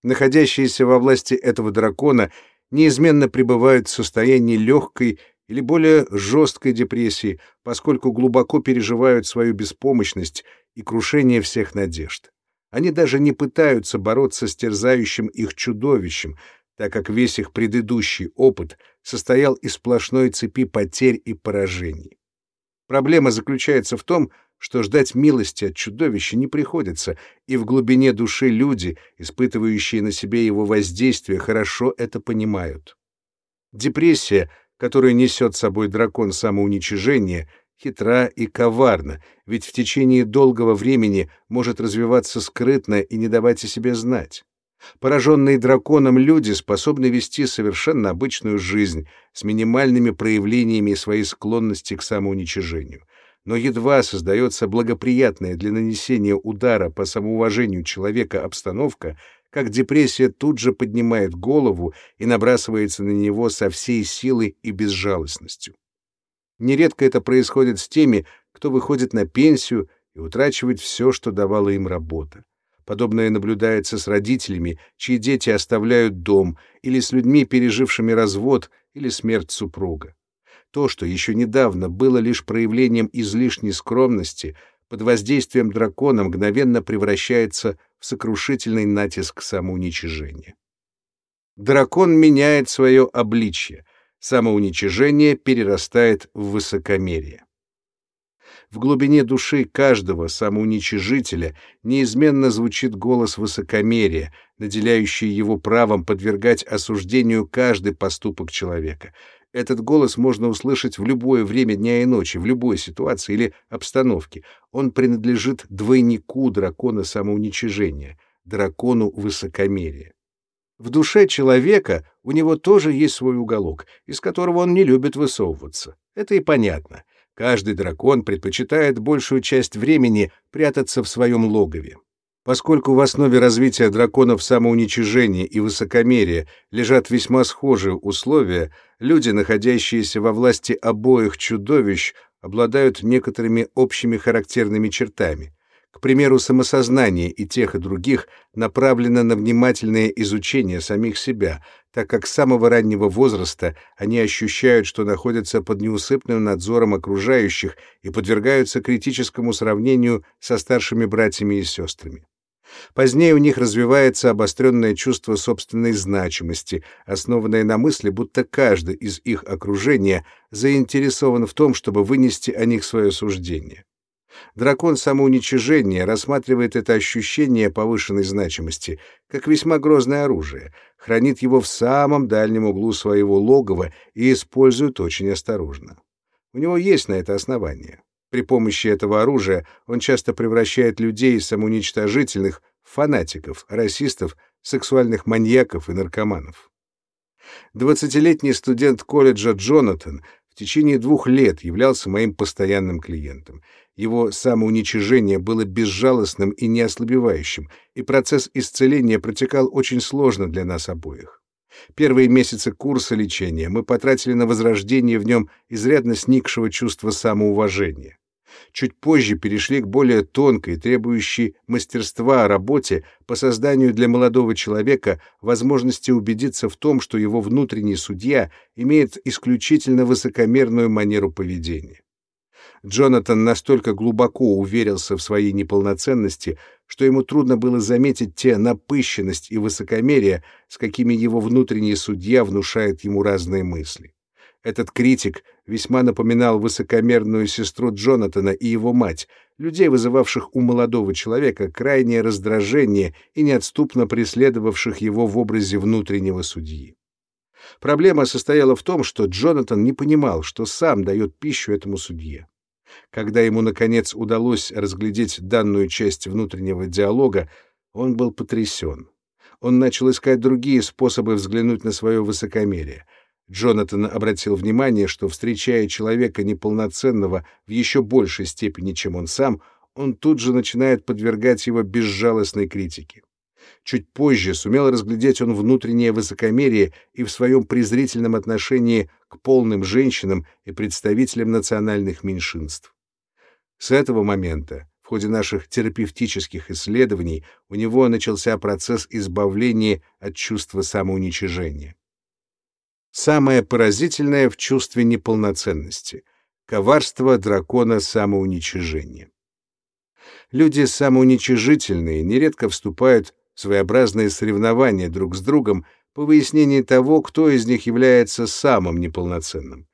Находящиеся во власти этого дракона неизменно пребывают в состоянии легкой или более жесткой депрессии, поскольку глубоко переживают свою беспомощность и крушение всех надежд. Они даже не пытаются бороться с терзающим их чудовищем, так как весь их предыдущий опыт состоял из сплошной цепи потерь и поражений. Проблема заключается в том, что ждать милости от чудовища не приходится, и в глубине души люди, испытывающие на себе его воздействие, хорошо это понимают. Депрессия которую несет собой дракон самоуничижения, хитра и коварна, ведь в течение долгого времени может развиваться скрытно и не давать о себе знать. Пораженные драконом люди способны вести совершенно обычную жизнь с минимальными проявлениями своей склонности к самоуничижению. Но едва создается благоприятная для нанесения удара по самоуважению человека обстановка, как депрессия тут же поднимает голову и набрасывается на него со всей силой и безжалостностью. Нередко это происходит с теми, кто выходит на пенсию и утрачивает все, что давала им работа. Подобное наблюдается с родителями, чьи дети оставляют дом, или с людьми, пережившими развод или смерть супруга. То, что еще недавно было лишь проявлением излишней скромности, под воздействием дракона мгновенно превращается в сокрушительный натиск самоуничижения. Дракон меняет свое обличье, самоуничижение перерастает в высокомерие. В глубине души каждого самоуничижителя неизменно звучит голос высокомерия, наделяющий его правом подвергать осуждению каждый поступок человека, этот голос можно услышать в любое время дня и ночи, в любой ситуации или обстановке. Он принадлежит двойнику дракона самоуничижения, дракону высокомерия. В душе человека у него тоже есть свой уголок, из которого он не любит высовываться. Это и понятно. Каждый дракон предпочитает большую часть времени прятаться в своем логове. Поскольку в основе развития драконов самоуничижения и высокомерия лежат весьма схожие условия, люди, находящиеся во власти обоих чудовищ, обладают некоторыми общими характерными чертами. К примеру, самосознание и тех, и других направлено на внимательное изучение самих себя, так как с самого раннего возраста они ощущают, что находятся под неусыпным надзором окружающих и подвергаются критическому сравнению со старшими братьями и сестрами. Позднее у них развивается обостренное чувство собственной значимости, основанное на мысли, будто каждый из их окружения заинтересован в том, чтобы вынести о них свое суждение. Дракон самоуничижения рассматривает это ощущение повышенной значимости как весьма грозное оружие, хранит его в самом дальнем углу своего логова и использует очень осторожно. У него есть на это основание. При помощи этого оружия он часто превращает людей самоуничтожительных в фанатиков, расистов, сексуальных маньяков и наркоманов. Двадцатилетний студент колледжа Джонатан в течение двух лет являлся моим постоянным клиентом. Его самоуничижение было безжалостным и неослабевающим, и процесс исцеления протекал очень сложно для нас обоих. Первые месяцы курса лечения мы потратили на возрождение в нем изрядно сникшего чувства самоуважения. Чуть позже перешли к более тонкой, требующей мастерства работе по созданию для молодого человека возможности убедиться в том, что его внутренний судья имеет исключительно высокомерную манеру поведения. Джонатан настолько глубоко уверился в своей неполноценности, что ему трудно было заметить те напыщенность и высокомерие, с какими его внутренний судья внушает ему разные мысли. Этот критик весьма напоминал высокомерную сестру Джонатана и его мать, людей, вызывавших у молодого человека крайнее раздражение и неотступно преследовавших его в образе внутреннего судьи. Проблема состояла в том, что Джонатан не понимал, что сам дает пищу этому судье. Когда ему, наконец, удалось разглядеть данную часть внутреннего диалога, он был потрясен. Он начал искать другие способы взглянуть на свое высокомерие — Джонатан обратил внимание, что, встречая человека неполноценного в еще большей степени, чем он сам, он тут же начинает подвергать его безжалостной критике. Чуть позже сумел разглядеть он внутреннее высокомерие и в своем презрительном отношении к полным женщинам и представителям национальных меньшинств. С этого момента, в ходе наших терапевтических исследований, у него начался процесс избавления от чувства самоуничижения. Самое поразительное в чувстве неполноценности — коварство дракона самоуничижения. Люди самоуничижительные нередко вступают в своеобразные соревнования друг с другом по выяснении того, кто из них является самым неполноценным.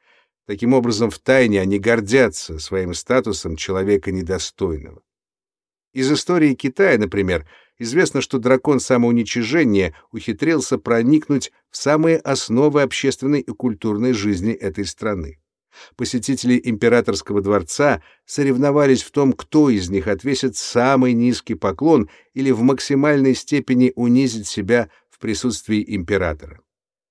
Таким образом, в тайне они гордятся своим статусом человека недостойного. Из истории Китая, например, известно, что дракон самоуничижения ухитрился проникнуть в самые основы общественной и культурной жизни этой страны. Посетители императорского дворца соревновались в том, кто из них отвесит самый низкий поклон или в максимальной степени унизит себя в присутствии императора.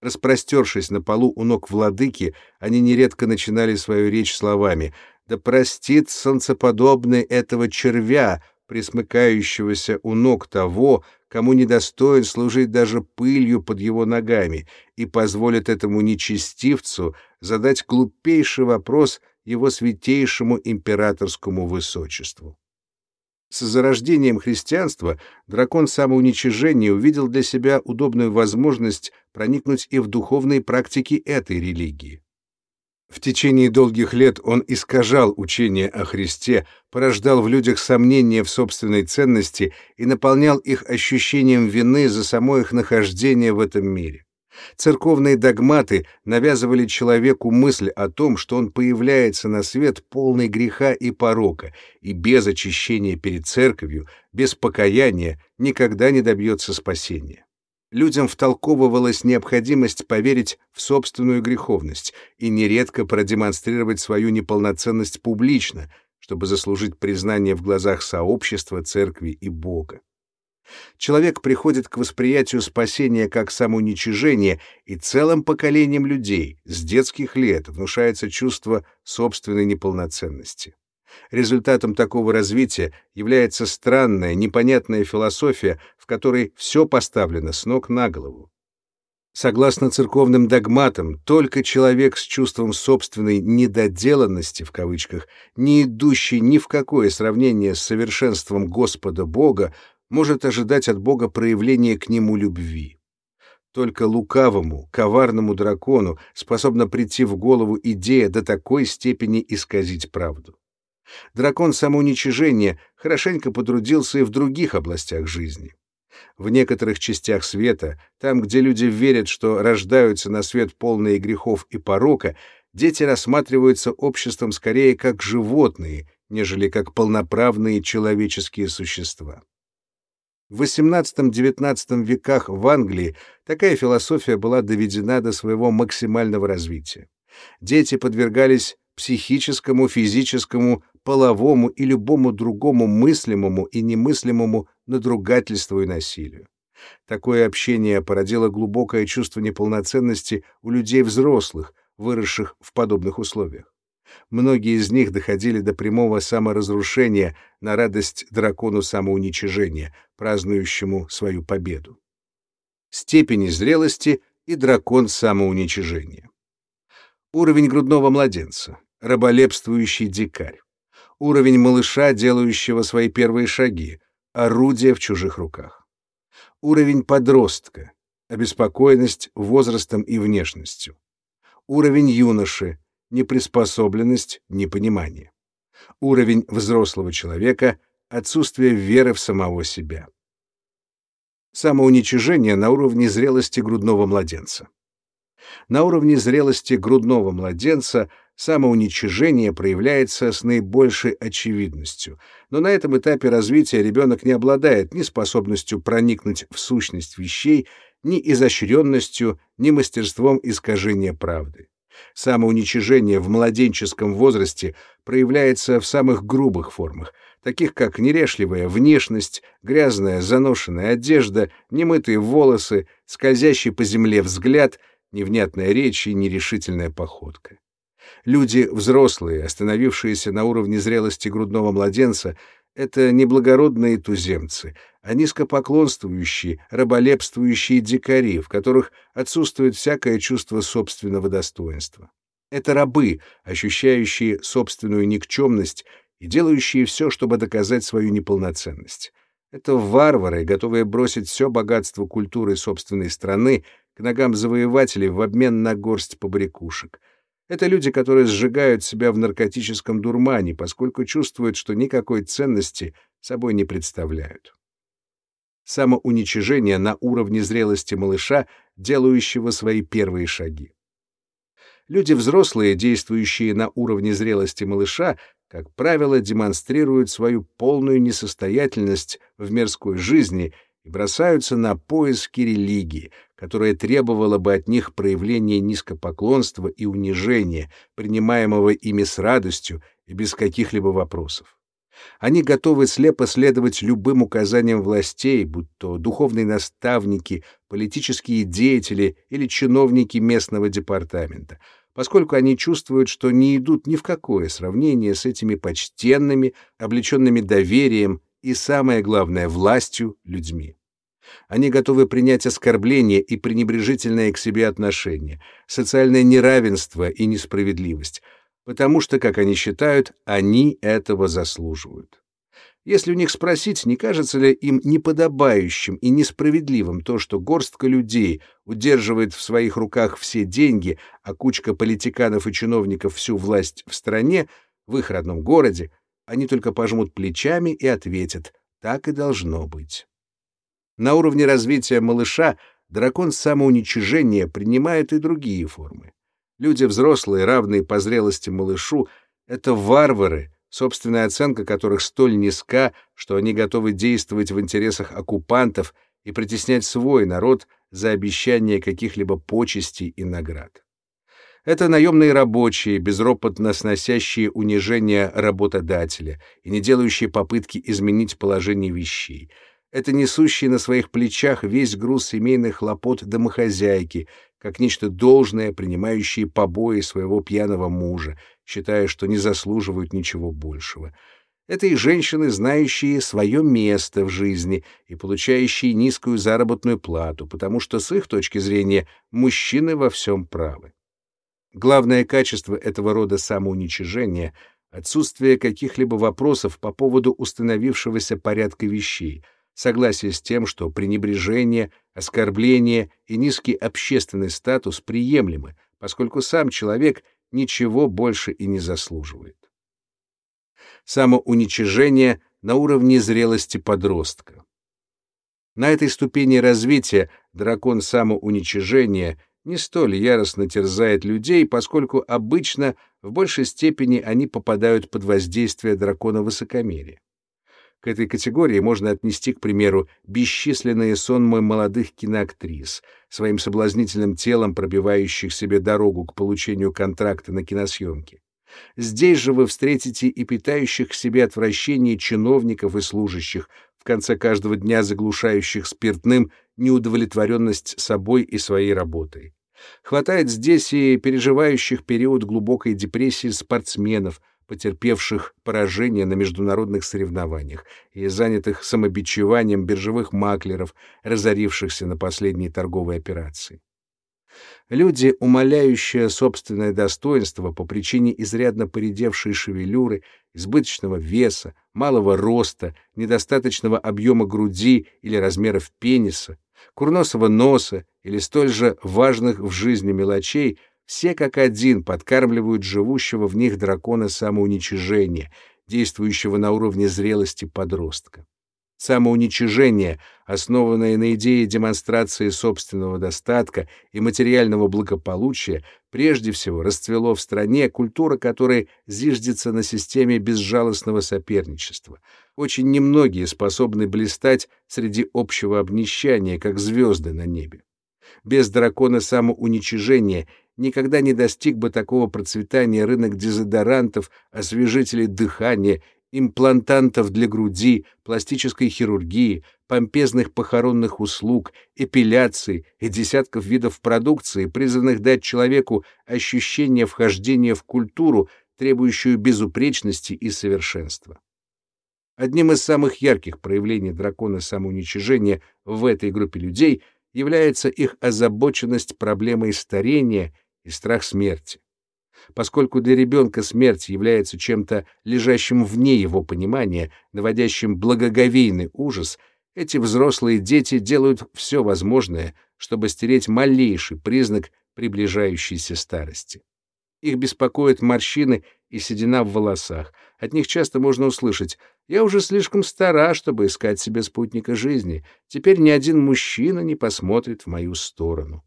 Распростершись на полу у ног владыки, они нередко начинали свою речь словами «Да простит солнцеподобный этого червя, присмыкающегося у ног того, кому недостоин служить даже пылью под его ногами, и позволит этому нечестивцу задать глупейший вопрос его святейшему императорскому высочеству. С зарождением христианства дракон самоуничижения увидел для себя удобную возможность проникнуть и в духовные практики этой религии. В течение долгих лет он искажал учение о Христе, порождал в людях сомнения в собственной ценности и наполнял их ощущением вины за само их нахождение в этом мире. Церковные догматы навязывали человеку мысль о том, что он появляется на свет полный греха и порока, и без очищения перед церковью, без покаяния никогда не добьется спасения людям втолковывалась необходимость поверить в собственную греховность и нередко продемонстрировать свою неполноценность публично, чтобы заслужить признание в глазах сообщества, церкви и Бога. Человек приходит к восприятию спасения как самоуничижение, и целым поколением людей с детских лет внушается чувство собственной неполноценности. Результатом такого развития является странная, непонятная философия, в которой все поставлено с ног на голову. Согласно церковным догматам, только человек с чувством собственной «недоделанности», в кавычках, не идущий ни в какое сравнение с совершенством Господа Бога, может ожидать от Бога проявления к нему любви. Только лукавому, коварному дракону способна прийти в голову идея до такой степени исказить правду. Дракон самоуничижения хорошенько потрудился и в других областях жизни. В некоторых частях света, там, где люди верят, что рождаются на свет полные грехов и порока, дети рассматриваются обществом скорее как животные, нежели как полноправные человеческие существа. В XVIII-XIX веках в Англии такая философия была доведена до своего максимального развития. Дети подвергались психическому, физическому, половому и любому другому мыслимому и немыслимому надругательству и насилию. Такое общение породило глубокое чувство неполноценности у людей взрослых, выросших в подобных условиях. Многие из них доходили до прямого саморазрушения на радость дракону самоуничижения, празднующему свою победу. Степени зрелости и дракон самоуничижения. Уровень грудного младенца, раболепствующий дикарь. Уровень малыша, делающего свои первые шаги, орудие в чужих руках. Уровень подростка, обеспокоенность возрастом и внешностью. Уровень юноши, неприспособленность, непонимание. Уровень взрослого человека, отсутствие веры в самого себя. Самоуничижение на уровне зрелости грудного младенца. На уровне зрелости грудного младенца самоуничижение проявляется с наибольшей очевидностью, но на этом этапе развития ребенок не обладает ни способностью проникнуть в сущность вещей, ни изощренностью, ни мастерством искажения правды. Самоуничижение в младенческом возрасте проявляется в самых грубых формах, таких как нерешливая внешность, грязная заношенная одежда, немытые волосы, скользящий по земле взгляд, невнятная речь и нерешительная походка. Люди взрослые, остановившиеся на уровне зрелости грудного младенца, это не благородные туземцы, а низкопоклонствующие, раболепствующие дикари, в которых отсутствует всякое чувство собственного достоинства. Это рабы, ощущающие собственную никчемность и делающие все, чтобы доказать свою неполноценность. Это варвары, готовые бросить все богатство культуры собственной страны к ногам завоевателей в обмен на горсть побрякушек — это люди, которые сжигают себя в наркотическом дурмане, поскольку чувствуют, что никакой ценности собой не представляют. Самоуничижение на уровне зрелости малыша, делающего свои первые шаги. Люди взрослые, действующие на уровне зрелости малыша, как правило, демонстрируют свою полную несостоятельность в мирской жизни и бросаются на поиски религии, которая требовала бы от них проявления низкопоклонства и унижения, принимаемого ими с радостью и без каких-либо вопросов. Они готовы слепо следовать любым указаниям властей, будь то духовные наставники, политические деятели или чиновники местного департамента, поскольку они чувствуют, что не идут ни в какое сравнение с этими почтенными, облеченными доверием и, самое главное, властью людьми. Они готовы принять оскорбление и пренебрежительное к себе отношение, социальное неравенство и несправедливость, потому что, как они считают, они этого заслуживают. Если у них спросить, не кажется ли им неподобающим и несправедливым то, что горстка людей удерживает в своих руках все деньги, а кучка политиканов и чиновников всю власть в стране, в их родном городе, они только пожмут плечами и ответят «так и должно быть». На уровне развития малыша дракон самоуничижения принимает и другие формы. Люди взрослые, равные по зрелости малышу, — это варвары, собственная оценка которых столь низка, что они готовы действовать в интересах оккупантов и притеснять свой народ за обещание каких-либо почестей и наград. Это наемные рабочие, безропотно сносящие унижение работодателя и не делающие попытки изменить положение вещей — это несущий на своих плечах весь груз семейных хлопот домохозяйки, как нечто должное, принимающие побои своего пьяного мужа, считая, что не заслуживают ничего большего. Это и женщины, знающие свое место в жизни и получающие низкую заработную плату, потому что с их точки зрения мужчины во всем правы. Главное качество этого рода самоуничижения — отсутствие каких-либо вопросов по поводу установившегося порядка вещей — согласие с тем, что пренебрежение, оскорбление и низкий общественный статус приемлемы, поскольку сам человек ничего больше и не заслуживает. Самоуничижение на уровне зрелости подростка. На этой ступени развития дракон самоуничижения не столь яростно терзает людей, поскольку обычно в большей степени они попадают под воздействие дракона высокомерия. К этой категории можно отнести, к примеру, бесчисленные сонмы молодых киноактрис, своим соблазнительным телом пробивающих себе дорогу к получению контракта на киносъемки. Здесь же вы встретите и питающих к себе отвращение чиновников и служащих, в конце каждого дня заглушающих спиртным неудовлетворенность собой и своей работой. Хватает здесь и переживающих период глубокой депрессии спортсменов — потерпевших поражение на международных соревнованиях и занятых самобичеванием биржевых маклеров, разорившихся на последней торговой операции. Люди, умаляющие собственное достоинство по причине изрядно поредевшей шевелюры, избыточного веса, малого роста, недостаточного объема груди или размеров пениса, курносого носа или столь же важных в жизни мелочей, все как один подкармливают живущего в них дракона самоуничижения, действующего на уровне зрелости подростка. Самоуничижение, основанное на идее демонстрации собственного достатка и материального благополучия, прежде всего расцвело в стране, культура которой зиждется на системе безжалостного соперничества. Очень немногие способны блистать среди общего обнищания, как звезды на небе. Без дракона самоуничижения никогда не достиг бы такого процветания рынок дезодорантов, освежителей дыхания имплантантов для груди, пластической хирургии, помпезных похоронных услуг, эпиляции и десятков видов продукции, призванных дать человеку ощущение вхождения в культуру, требующую безупречности и совершенства. Одним из самых ярких проявлений дракона самоуничижения в этой группе людей является их озабоченность проблемой старения и страх смерти. Поскольку для ребенка смерть является чем-то лежащим вне его понимания, наводящим благоговейный ужас, эти взрослые дети делают все возможное, чтобы стереть малейший признак приближающейся старости. Их беспокоят морщины и седина в волосах. От них часто можно услышать «Я уже слишком стара, чтобы искать себе спутника жизни. Теперь ни один мужчина не посмотрит в мою сторону».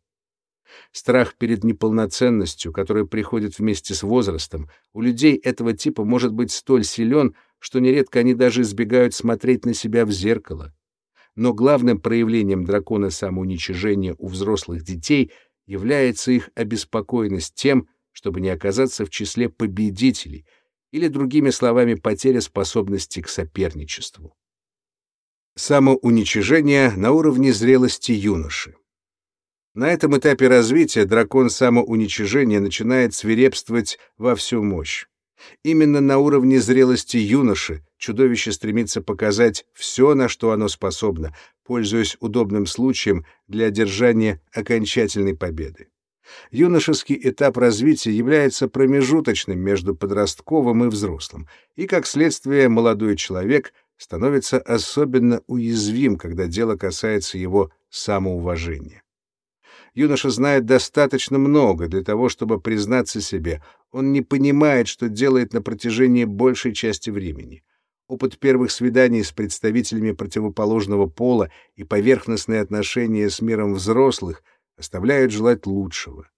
Страх перед неполноценностью, который приходит вместе с возрастом, у людей этого типа может быть столь силен, что нередко они даже избегают смотреть на себя в зеркало. Но главным проявлением дракона самоуничижения у взрослых детей является их обеспокоенность тем, чтобы не оказаться в числе победителей, или, другими словами, потеря способности к соперничеству. Самоуничижение на уровне зрелости юноши. На этом этапе развития дракон самоуничижения начинает свирепствовать во всю мощь. Именно на уровне зрелости юноши чудовище стремится показать все, на что оно способно, пользуясь удобным случаем для одержания окончательной победы. Юношеский этап развития является промежуточным между подростковым и взрослым, и, как следствие, молодой человек становится особенно уязвим, когда дело касается его самоуважения. Юноша знает достаточно много для того, чтобы признаться себе. Он не понимает, что делает на протяжении большей части времени. Опыт первых свиданий с представителями противоположного пола и поверхностные отношения с миром взрослых оставляют желать лучшего.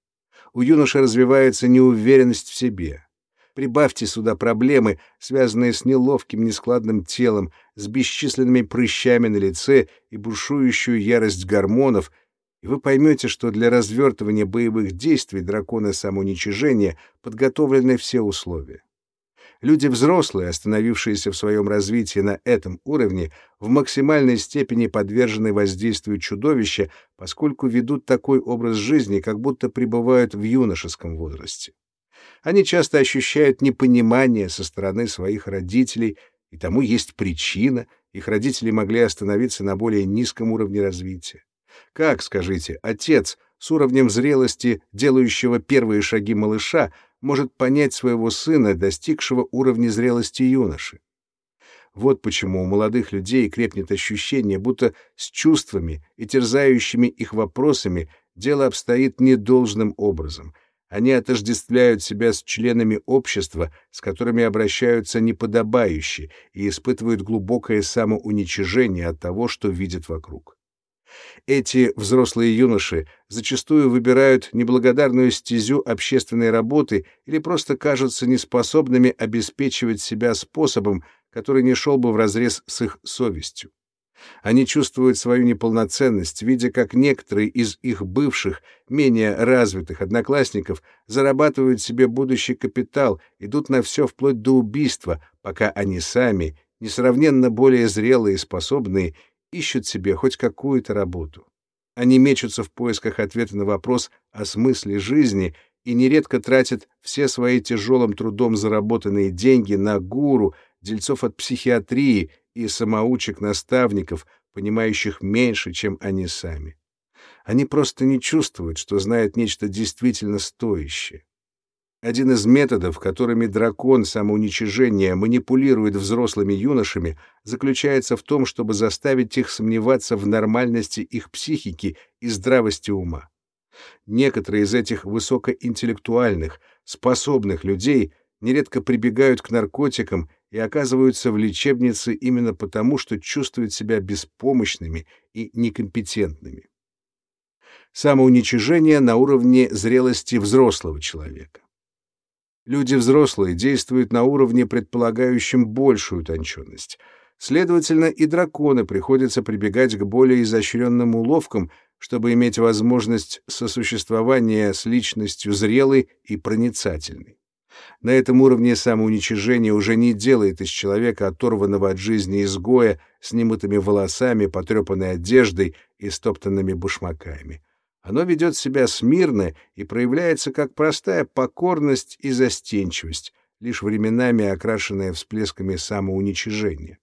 У юноши развивается неуверенность в себе. Прибавьте сюда проблемы, связанные с неловким, нескладным телом, с бесчисленными прыщами на лице и бушующую ярость гормонов, и вы поймете, что для развертывания боевых действий дракона самоуничижения подготовлены все условия. Люди взрослые, остановившиеся в своем развитии на этом уровне, в максимальной степени подвержены воздействию чудовища, поскольку ведут такой образ жизни, как будто пребывают в юношеском возрасте. Они часто ощущают непонимание со стороны своих родителей, и тому есть причина, их родители могли остановиться на более низком уровне развития. Как, скажите, отец с уровнем зрелости, делающего первые шаги малыша, может понять своего сына, достигшего уровня зрелости юноши? Вот почему у молодых людей крепнет ощущение, будто с чувствами и терзающими их вопросами дело обстоит недолжным образом. Они отождествляют себя с членами общества, с которыми обращаются неподобающе, и испытывают глубокое самоуничижение от того, что видят вокруг. Эти взрослые юноши зачастую выбирают неблагодарную стезю общественной работы или просто кажутся неспособными обеспечивать себя способом, который не шел бы вразрез с их совестью. Они чувствуют свою неполноценность, видя, как некоторые из их бывших, менее развитых одноклассников зарабатывают себе будущий капитал, идут на все вплоть до убийства, пока они сами, несравненно более зрелые и способные, ищут себе хоть какую-то работу. Они мечутся в поисках ответа на вопрос о смысле жизни и нередко тратят все свои тяжелым трудом заработанные деньги на гуру, дельцов от психиатрии и самоучек-наставников, понимающих меньше, чем они сами. Они просто не чувствуют, что знают нечто действительно стоящее. Один из методов, которыми дракон самоуничижения манипулирует взрослыми юношами, заключается в том, чтобы заставить их сомневаться в нормальности их психики и здравости ума. Некоторые из этих высокоинтеллектуальных, способных людей нередко прибегают к наркотикам и оказываются в лечебнице именно потому, что чувствуют себя беспомощными и некомпетентными. Самоуничижение на уровне зрелости взрослого человека. Люди взрослые действуют на уровне, предполагающем большую утонченность. Следовательно, и драконы приходится прибегать к более изощренным уловкам, чтобы иметь возможность сосуществования с личностью зрелой и проницательной. На этом уровне самоуничижение уже не делает из человека оторванного от жизни изгоя с немытыми волосами, потрепанной одеждой и стоптанными башмаками. Оно ведет себя смирно и проявляется как простая покорность и застенчивость, лишь временами окрашенная всплесками самоуничижения.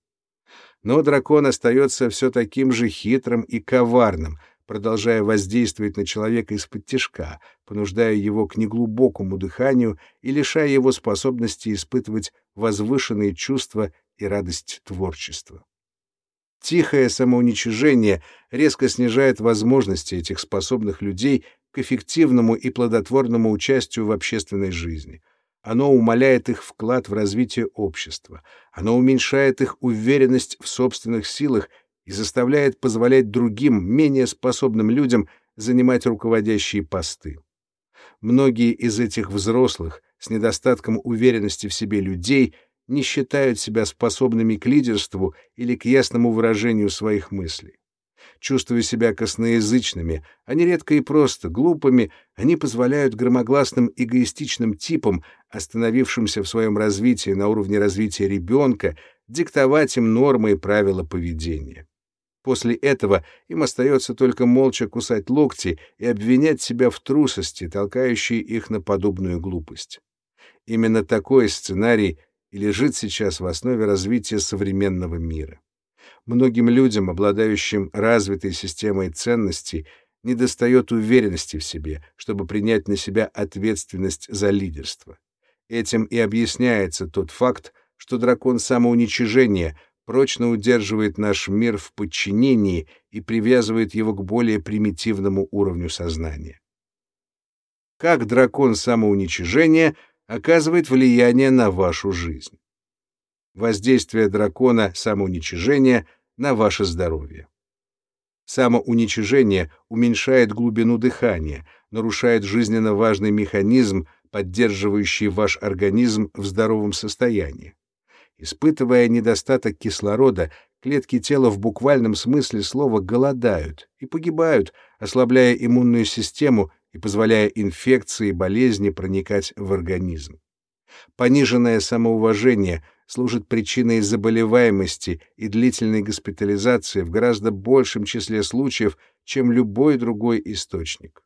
Но дракон остается все таким же хитрым и коварным, продолжая воздействовать на человека из-под тишка, понуждая его к неглубокому дыханию и лишая его способности испытывать возвышенные чувства и радость творчества. Тихое самоуничижение резко снижает возможности этих способных людей к эффективному и плодотворному участию в общественной жизни. Оно умаляет их вклад в развитие общества. Оно уменьшает их уверенность в собственных силах и заставляет позволять другим, менее способным людям занимать руководящие посты. Многие из этих взрослых, с недостатком уверенности в себе людей — не считают себя способными к лидерству или к ясному выражению своих мыслей. Чувствуя себя косноязычными, а нередко и просто глупыми, они позволяют громогласным эгоистичным типам, остановившимся в своем развитии на уровне развития ребенка, диктовать им нормы и правила поведения. После этого им остается только молча кусать локти и обвинять себя в трусости, толкающей их на подобную глупость. Именно такой сценарий и лежит сейчас в основе развития современного мира. Многим людям, обладающим развитой системой ценностей, недостает уверенности в себе, чтобы принять на себя ответственность за лидерство. Этим и объясняется тот факт, что дракон самоуничижения прочно удерживает наш мир в подчинении и привязывает его к более примитивному уровню сознания. Как дракон самоуничижения оказывает влияние на вашу жизнь. Воздействие дракона самоуничижения на ваше здоровье. Самоуничижение уменьшает глубину дыхания, нарушает жизненно важный механизм, поддерживающий ваш организм в здоровом состоянии. Испытывая недостаток кислорода, клетки тела в буквальном смысле слова голодают и погибают, ослабляя иммунную систему и позволяя инфекции и болезни проникать в организм. Пониженное самоуважение служит причиной заболеваемости и длительной госпитализации в гораздо большем числе случаев, чем любой другой источник.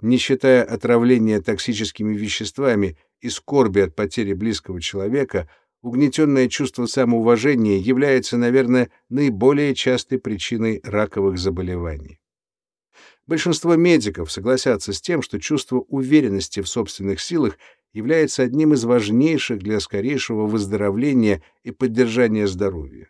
Не считая отравления токсическими веществами и скорби от потери близкого человека, угнетенное чувство самоуважения является, наверное, наиболее частой причиной раковых заболеваний. Большинство медиков согласятся с тем, что чувство уверенности в собственных силах является одним из важнейших для скорейшего выздоровления и поддержания здоровья.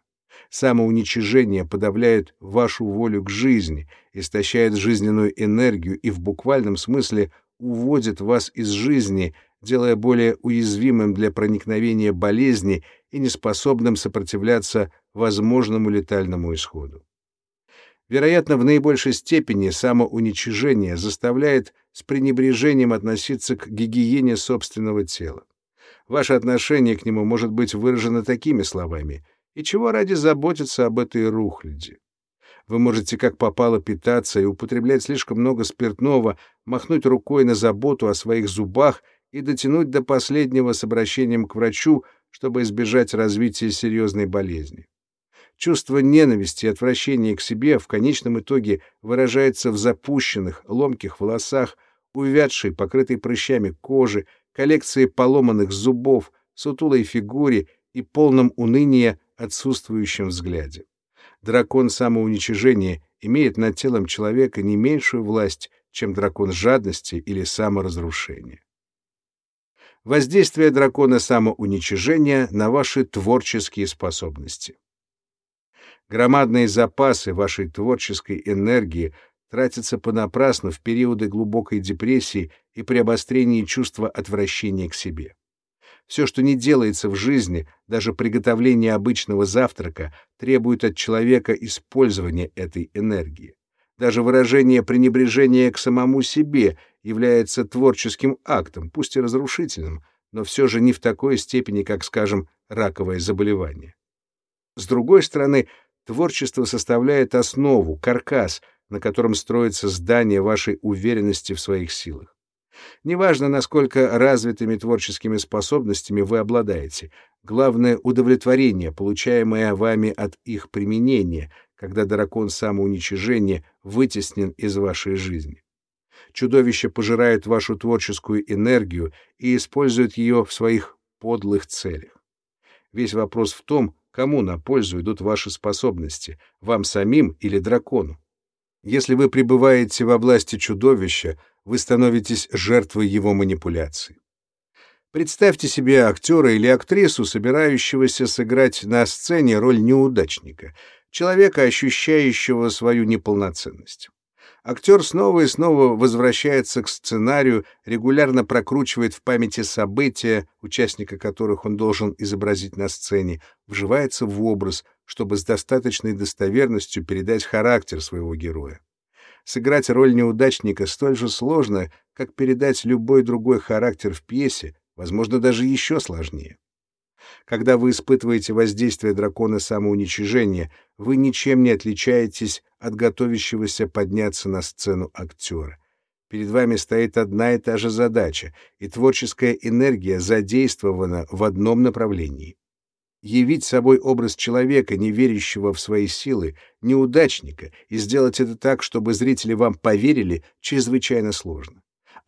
Самоуничижение подавляет вашу волю к жизни, истощает жизненную энергию и в буквальном смысле уводит вас из жизни, делая более уязвимым для проникновения болезни и неспособным сопротивляться возможному летальному исходу. Вероятно, в наибольшей степени самоуничижение заставляет с пренебрежением относиться к гигиене собственного тела. Ваше отношение к нему может быть выражено такими словами «И чего ради заботиться об этой рухляди?» Вы можете как попало питаться и употреблять слишком много спиртного, махнуть рукой на заботу о своих зубах и дотянуть до последнего с обращением к врачу, чтобы избежать развития серьезной болезни. Чувство ненависти и отвращения к себе в конечном итоге выражается в запущенных, ломких волосах, увядшей, покрытой прыщами кожи, коллекции поломанных зубов, сутулой фигуре и полном уныния отсутствующем взгляде. Дракон самоуничижения имеет над телом человека не меньшую власть, чем дракон жадности или саморазрушения. Воздействие дракона самоуничижения на ваши творческие способности. Громадные запасы вашей творческой энергии тратятся понапрасну в периоды глубокой депрессии и при обострении чувства отвращения к себе. Все, что не делается в жизни, даже приготовление обычного завтрака, требует от человека использования этой энергии. Даже выражение пренебрежения к самому себе является творческим актом, пусть и разрушительным, но все же не в такой степени, как, скажем, раковое заболевание. С другой стороны, творчество составляет основу, каркас, на котором строится здание вашей уверенности в своих силах. Неважно, насколько развитыми творческими способностями вы обладаете, главное — удовлетворение, получаемое вами от их применения, когда дракон самоуничижения вытеснен из вашей жизни. Чудовище пожирает вашу творческую энергию и использует ее в своих подлых целях. Весь вопрос в том, кому на пользу идут ваши способности, вам самим или дракону. Если вы пребываете во власти чудовища, вы становитесь жертвой его манипуляций. Представьте себе актера или актрису, собирающегося сыграть на сцене роль неудачника, человека, ощущающего свою неполноценность. Актер снова и снова возвращается к сценарию, регулярно прокручивает в памяти события, участника которых он должен изобразить на сцене, вживается в образ, чтобы с достаточной достоверностью передать характер своего героя. Сыграть роль неудачника столь же сложно, как передать любой другой характер в пьесе, возможно, даже еще сложнее. Когда вы испытываете воздействие дракона самоуничижения, вы ничем не отличаетесь от готовящегося подняться на сцену актера. Перед вами стоит одна и та же задача, и творческая энергия задействована в одном направлении. Явить собой образ человека, не верящего в свои силы, неудачника, и сделать это так, чтобы зрители вам поверили, чрезвычайно сложно.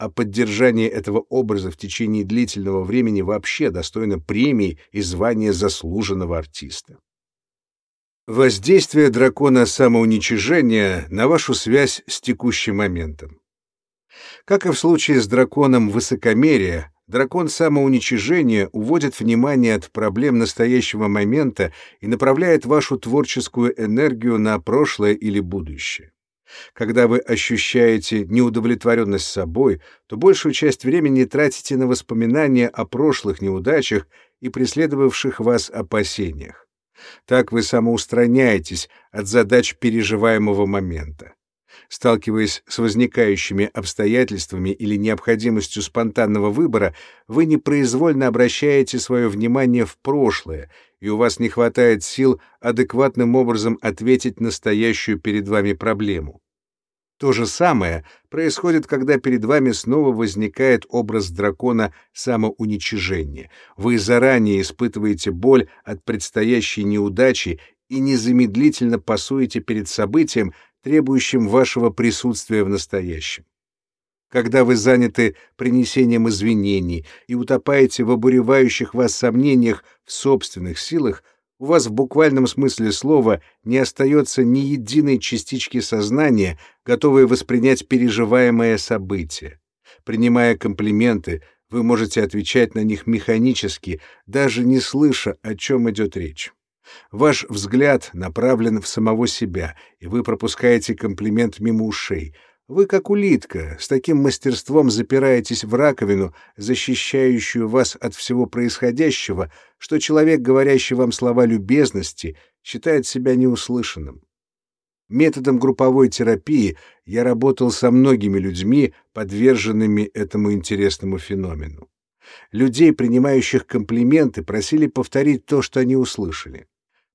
А поддержание этого образа в течение длительного времени вообще достойно премии и звания заслуженного артиста. Воздействие дракона самоуничижения на вашу связь с текущим моментом. Как и в случае с драконом высокомерия, дракон самоуничижения уводит внимание от проблем настоящего момента и направляет вашу творческую энергию на прошлое или будущее. Когда вы ощущаете неудовлетворенность собой, то большую часть времени тратите на воспоминания о прошлых неудачах и преследовавших вас опасениях. Так вы самоустраняетесь от задач переживаемого момента. Сталкиваясь с возникающими обстоятельствами или необходимостью спонтанного выбора, вы непроизвольно обращаете свое внимание в прошлое, и у вас не хватает сил адекватным образом ответить настоящую перед вами проблему. То же самое происходит, когда перед вами снова возникает образ дракона самоуничижения. Вы заранее испытываете боль от предстоящей неудачи и незамедлительно пасуете перед событием, требующим вашего присутствия в настоящем. Когда вы заняты принесением извинений и утопаете в обуревающих вас сомнениях в собственных силах, у вас в буквальном смысле слова не остается ни единой частички сознания, готовой воспринять переживаемое событие. Принимая комплименты, вы можете отвечать на них механически, даже не слыша, о чем идет речь. Ваш взгляд направлен в самого себя, и вы пропускаете комплимент мимо ушей — вы, как улитка, с таким мастерством запираетесь в раковину, защищающую вас от всего происходящего, что человек, говорящий вам слова любезности, считает себя неуслышанным. Методом групповой терапии я работал со многими людьми, подверженными этому интересному феномену. Людей, принимающих комплименты, просили повторить то, что они услышали.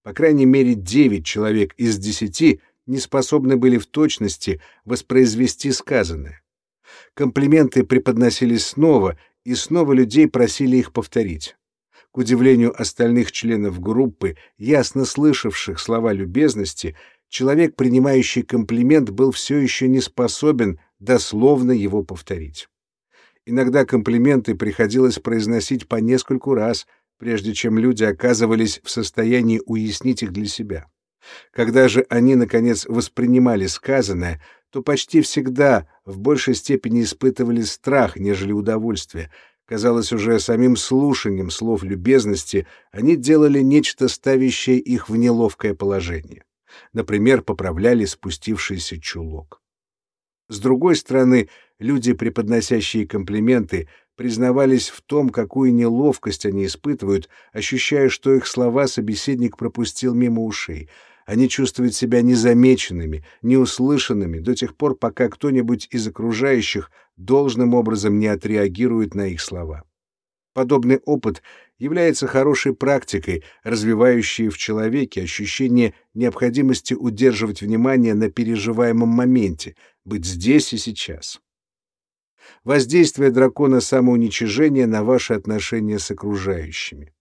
По крайней мере, девять человек из десяти не способны были в точности воспроизвести сказанное. Комплименты преподносились снова, и снова людей просили их повторить. К удивлению остальных членов группы, ясно слышавших слова любезности, человек, принимающий комплимент, был все еще не способен дословно его повторить. Иногда комплименты приходилось произносить по нескольку раз, прежде чем люди оказывались в состоянии уяснить их для себя. Когда же они, наконец, воспринимали сказанное, то почти всегда в большей степени испытывали страх, нежели удовольствие. Казалось, уже самим слушанием слов любезности они делали нечто, ставящее их в неловкое положение. Например, поправляли спустившийся чулок. С другой стороны, люди, преподносящие комплименты, признавались в том, какую неловкость они испытывают, ощущая, что их слова собеседник пропустил мимо ушей. Они чувствуют себя незамеченными, неуслышанными до тех пор, пока кто-нибудь из окружающих должным образом не отреагирует на их слова. Подобный опыт является хорошей практикой, развивающей в человеке ощущение необходимости удерживать внимание на переживаемом моменте, быть здесь и сейчас. Воздействие дракона самоуничижения на ваши отношения с окружающими.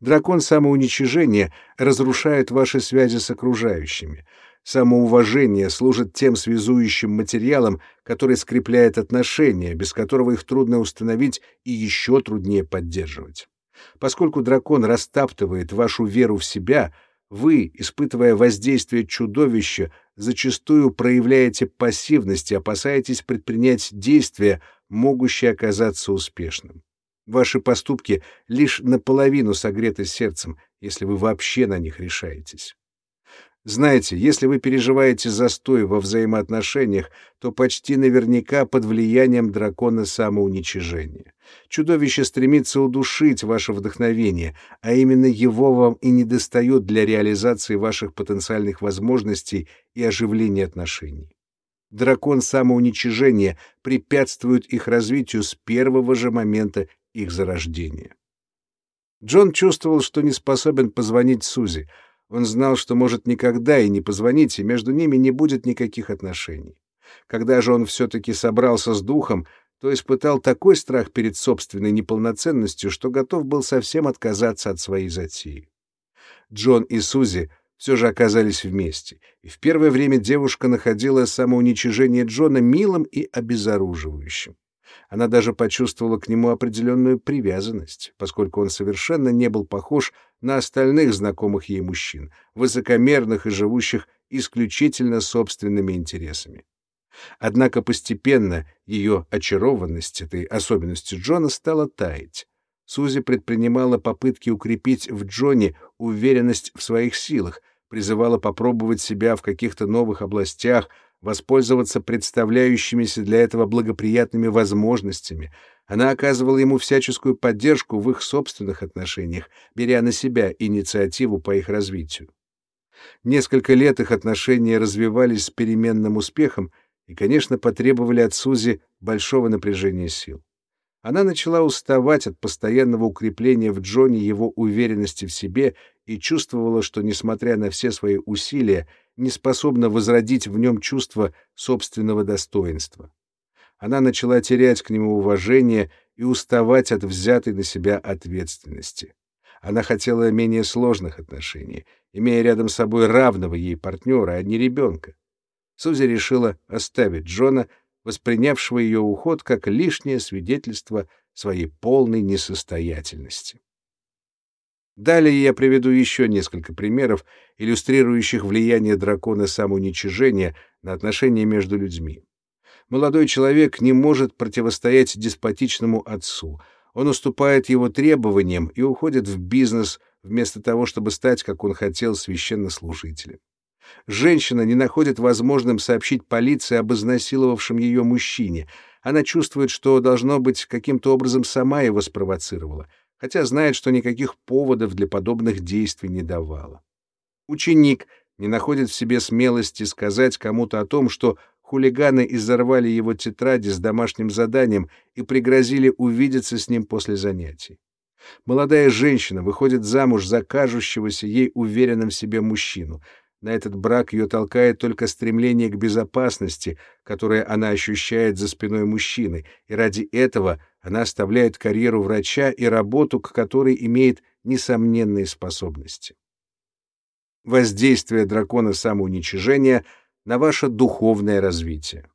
Дракон самоуничижения разрушает ваши связи с окружающими. Самоуважение служит тем связующим материалом, который скрепляет отношения, без которого их трудно установить и еще труднее поддерживать. Поскольку дракон растаптывает вашу веру в себя, вы, испытывая воздействие чудовища, зачастую проявляете пассивность и опасаетесь предпринять действия, могущие оказаться успешным. Ваши поступки лишь наполовину согреты сердцем, если вы вообще на них решаетесь. Знаете, если вы переживаете застой во взаимоотношениях, то почти наверняка под влиянием дракона самоуничижения. Чудовище стремится удушить ваше вдохновение, а именно его вам и недостает для реализации ваших потенциальных возможностей и оживления отношений. Дракон самоуничижения препятствует их развитию с первого же момента их зарождения. Джон чувствовал, что не способен позвонить Сузи, он знал, что может никогда и не позвонить, и между ними не будет никаких отношений. Когда же он все-таки собрался с духом, то испытал такой страх перед собственной неполноценностью, что готов был совсем отказаться от своей затеи. Джон и Сузи все же оказались вместе, и в первое время девушка находила самоуничижение Джона милым и обезоруживающим. Она даже почувствовала к нему определенную привязанность, поскольку он совершенно не был похож на остальных знакомых ей мужчин, высокомерных и живущих исключительно собственными интересами. Однако постепенно ее очарованность этой особенностью Джона стала таять. Сузи предпринимала попытки укрепить в Джоне уверенность в своих силах, призывала попробовать себя в каких-то новых областях, воспользоваться представляющимися для этого благоприятными возможностями. Она оказывала ему всяческую поддержку в их собственных отношениях, беря на себя инициативу по их развитию. Несколько лет их отношения развивались с переменным успехом и, конечно, потребовали от Сузи большого напряжения сил. Она начала уставать от постоянного укрепления в Джоне его уверенности в себе и чувствовала, что, несмотря на все свои усилия, не способна возродить в нем чувство собственного достоинства. Она начала терять к нему уважение и уставать от взятой на себя ответственности. Она хотела менее сложных отношений, имея рядом с собой равного ей партнера, а не ребенка. Сузи решила оставить Джона, воспринявшего ее уход как лишнее свидетельство своей полной несостоятельности. Далее я приведу еще несколько примеров, иллюстрирующих влияние дракона самоуничижения на отношения между людьми. Молодой человек не может противостоять деспотичному отцу. Он уступает его требованиям и уходит в бизнес, вместо того, чтобы стать, как он хотел, священнослужителем. Женщина не находит возможным сообщить полиции об изнасиловавшем ее мужчине. Она чувствует, что, должно быть, каким-то образом сама его спровоцировала — хотя знает, что никаких поводов для подобных действий не давала. Ученик не находит в себе смелости сказать кому-то о том, что хулиганы изорвали его тетради с домашним заданием и пригрозили увидеться с ним после занятий. Молодая женщина выходит замуж за кажущегося ей уверенным в себе мужчину. На этот брак ее толкает только стремление к безопасности, которое она ощущает за спиной мужчины, и ради этого она оставляет карьеру врача и работу, к которой имеет несомненные способности. Воздействие дракона самоуничижения на ваше духовное развитие.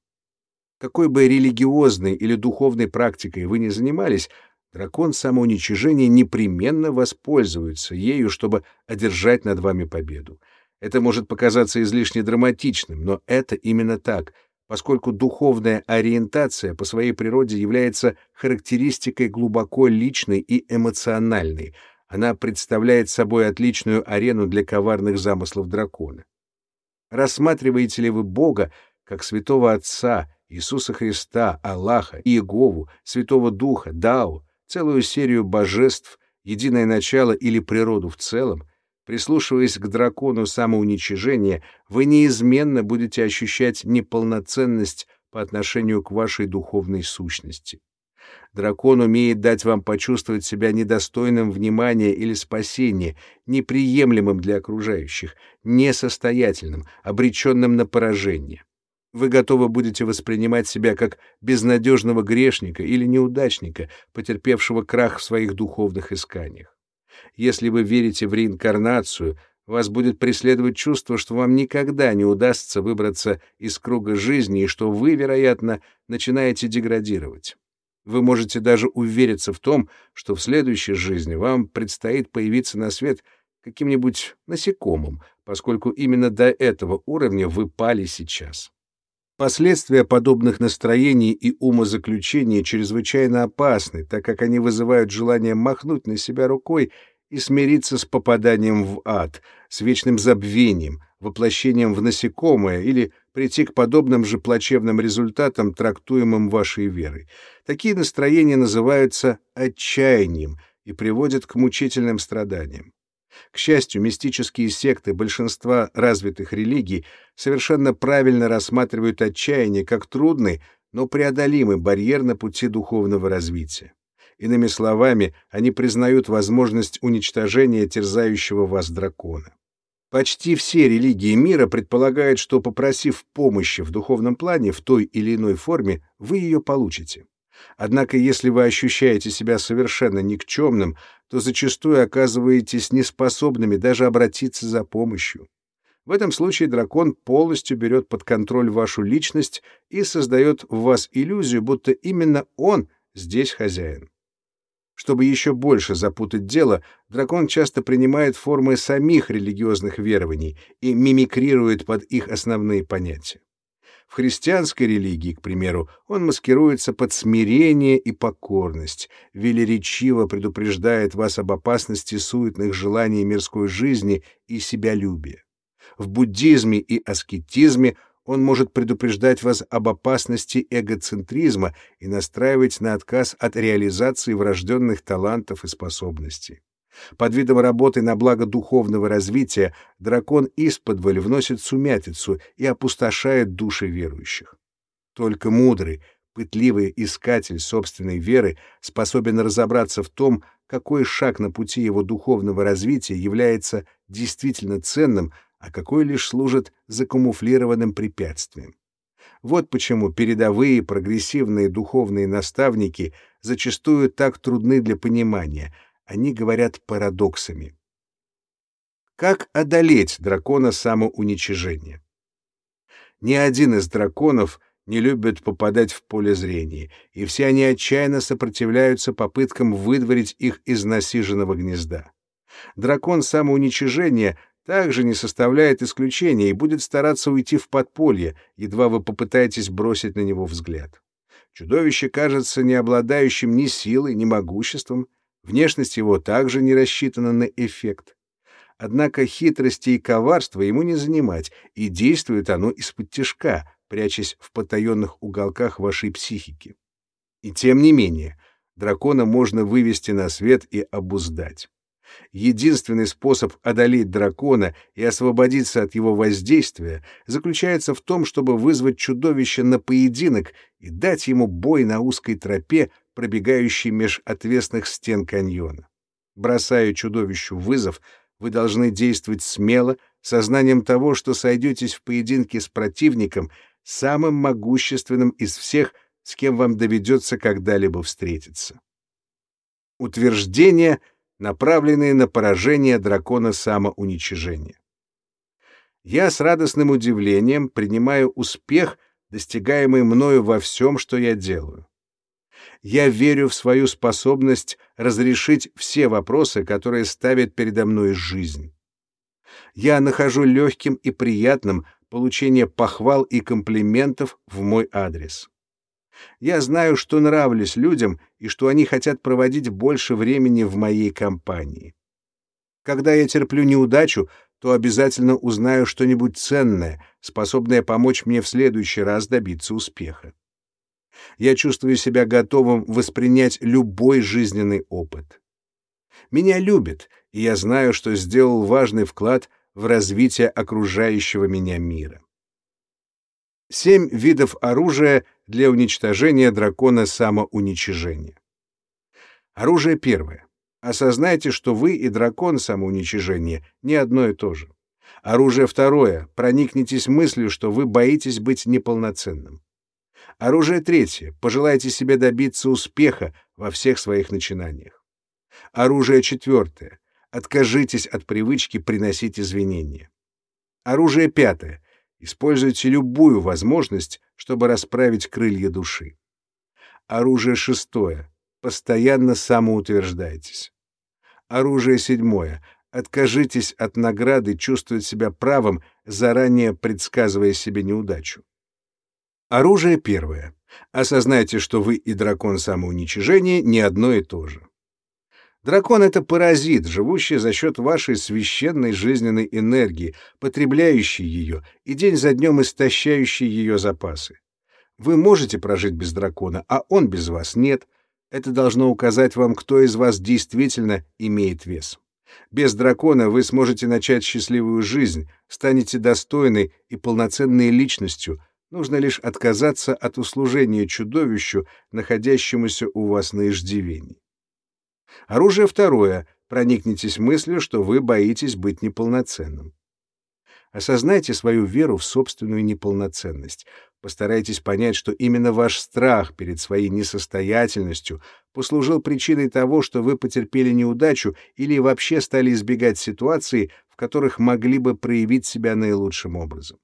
Какой бы религиозной или духовной практикой вы ни занимались, дракон самоуничижения непременно воспользуется ею, чтобы одержать над вами победу. Это может показаться излишне драматичным, но это именно так, поскольку духовная ориентация по своей природе является характеристикой глубоко личной и эмоциональной. Она представляет собой отличную арену для коварных замыслов дракона. Рассматриваете ли вы Бога как святого Отца, Иисуса Христа, Аллаха, Иегову, Святого Духа, Дао, целую серию божеств, единое начало или природу в целом, прислушиваясь к дракону самоуничижения, вы неизменно будете ощущать неполноценность по отношению к вашей духовной сущности. Дракон умеет дать вам почувствовать себя недостойным внимания или спасения, неприемлемым для окружающих, несостоятельным, обреченным на поражение. Вы готовы будете воспринимать себя как безнадежного грешника или неудачника, потерпевшего крах в своих духовных исканиях. Если вы верите в реинкарнацию, вас будет преследовать чувство, что вам никогда не удастся выбраться из круга жизни и что вы, вероятно, начинаете деградировать. Вы можете даже увериться в том, что в следующей жизни вам предстоит появиться на свет каким-нибудь насекомым, поскольку именно до этого уровня вы пали сейчас. Последствия подобных настроений и умозаключений чрезвычайно опасны, так как они вызывают желание махнуть на себя рукой и смириться с попаданием в ад, с вечным забвением, воплощением в насекомое или прийти к подобным же плачевным результатам, трактуемым вашей верой. Такие настроения называются отчаянием и приводят к мучительным страданиям. К счастью, мистические секты большинства развитых религий совершенно правильно рассматривают отчаяние как трудный, но преодолимый барьер на пути духовного развития. Иными словами, они признают возможность уничтожения терзающего вас дракона. Почти все религии мира предполагают, что, попросив помощи в духовном плане в той или иной форме, вы ее получите. Однако, если вы ощущаете себя совершенно никчемным, то зачастую оказываетесь неспособными даже обратиться за помощью. В этом случае дракон полностью берет под контроль вашу личность и создает в вас иллюзию, будто именно он здесь хозяин. Чтобы еще больше запутать дело, дракон часто принимает формы самих религиозных верований и мимикрирует под их основные понятия. В христианской религии, к примеру, он маскируется под смирение и покорность, велеречиво предупреждает вас об опасности суетных желаний мирской жизни и себялюбия. В буддизме и аскетизме он может предупреждать вас об опасности эгоцентризма и настраивать на отказ от реализации врожденных талантов и способностей. Под видом работы на благо духовного развития дракон исподволь вносит сумятицу и опустошает души верующих. Только мудрый, пытливый искатель собственной веры способен разобраться в том, какой шаг на пути его духовного развития является действительно ценным, а какой лишь служит закамуфлированным препятствием. Вот почему передовые прогрессивные духовные наставники зачастую так трудны для понимания — они говорят парадоксами. Как одолеть дракона самоуничижения? Ни один из драконов не любит попадать в поле зрения, и все они отчаянно сопротивляются попыткам выдворить их из насиженного гнезда. Дракон самоуничижения также не составляет исключения и будет стараться уйти в подполье, едва вы попытаетесь бросить на него взгляд. Чудовище кажется не обладающим ни силой, ни могуществом, Внешность его также не рассчитана на эффект. Однако хитрости и коварства ему не занимать, и действует оно из-под тяжка, прячась в потаенных уголках вашей психики. И тем не менее, дракона можно вывести на свет и обуздать. Единственный способ одолеть дракона и освободиться от его воздействия заключается в том, чтобы вызвать чудовище на поединок и дать ему бой на узкой тропе, пробегающей меж отвесных стен каньона. Бросая чудовищу вызов, вы должны действовать смело, сознанием того, что сойдетесь в поединке с противником, самым могущественным из всех, с кем вам доведется когда-либо встретиться. Утверждение — направленные на поражение дракона самоуничижения. Я с радостным удивлением принимаю успех, достигаемый мною во всем, что я делаю. Я верю в свою способность разрешить все вопросы, которые ставит передо мной жизнь. Я нахожу легким и приятным получение похвал и комплиментов в мой адрес. Я знаю, что нравлюсь людям и что они хотят проводить больше времени в моей компании. Когда я терплю неудачу, то обязательно узнаю что-нибудь ценное, способное помочь мне в следующий раз добиться успеха. Я чувствую себя готовым воспринять любой жизненный опыт. Меня любят, и я знаю, что сделал важный вклад в развитие окружающего меня мира. Семь видов оружия для уничтожения дракона самоуничижения. Оружие первое. Осознайте, что вы и дракон самоуничижения не одно и то же. Оружие второе. Проникнитесь мыслью, что вы боитесь быть неполноценным. Оружие третье. Пожелайте себе добиться успеха во всех своих начинаниях. Оружие четвертое. Откажитесь от привычки приносить извинения. Оружие пятое. Используйте любую возможность, чтобы расправить крылья души. Оружие шестое. Постоянно самоутверждайтесь. Оружие седьмое. Откажитесь от награды чувствовать себя правым, заранее предсказывая себе неудачу. Оружие первое. Осознайте, что вы и дракон самоуничижения не одно и то же. Дракон — это паразит, живущий за счет вашей священной жизненной энергии, потребляющий ее и день за днем истощающий ее запасы. Вы можете прожить без дракона, а он без вас нет. Это должно указать вам, кто из вас действительно имеет вес. Без дракона вы сможете начать счастливую жизнь, станете достойной и полноценной личностью. Нужно лишь отказаться от услужения чудовищу, находящемуся у вас на иждивении. Оружие второе. Проникнитесь мыслью, что вы боитесь быть неполноценным. Осознайте свою веру в собственную неполноценность. Постарайтесь понять, что именно ваш страх перед своей несостоятельностью послужил причиной того, что вы потерпели неудачу или вообще стали избегать ситуаций, в которых могли бы проявить себя наилучшим образом.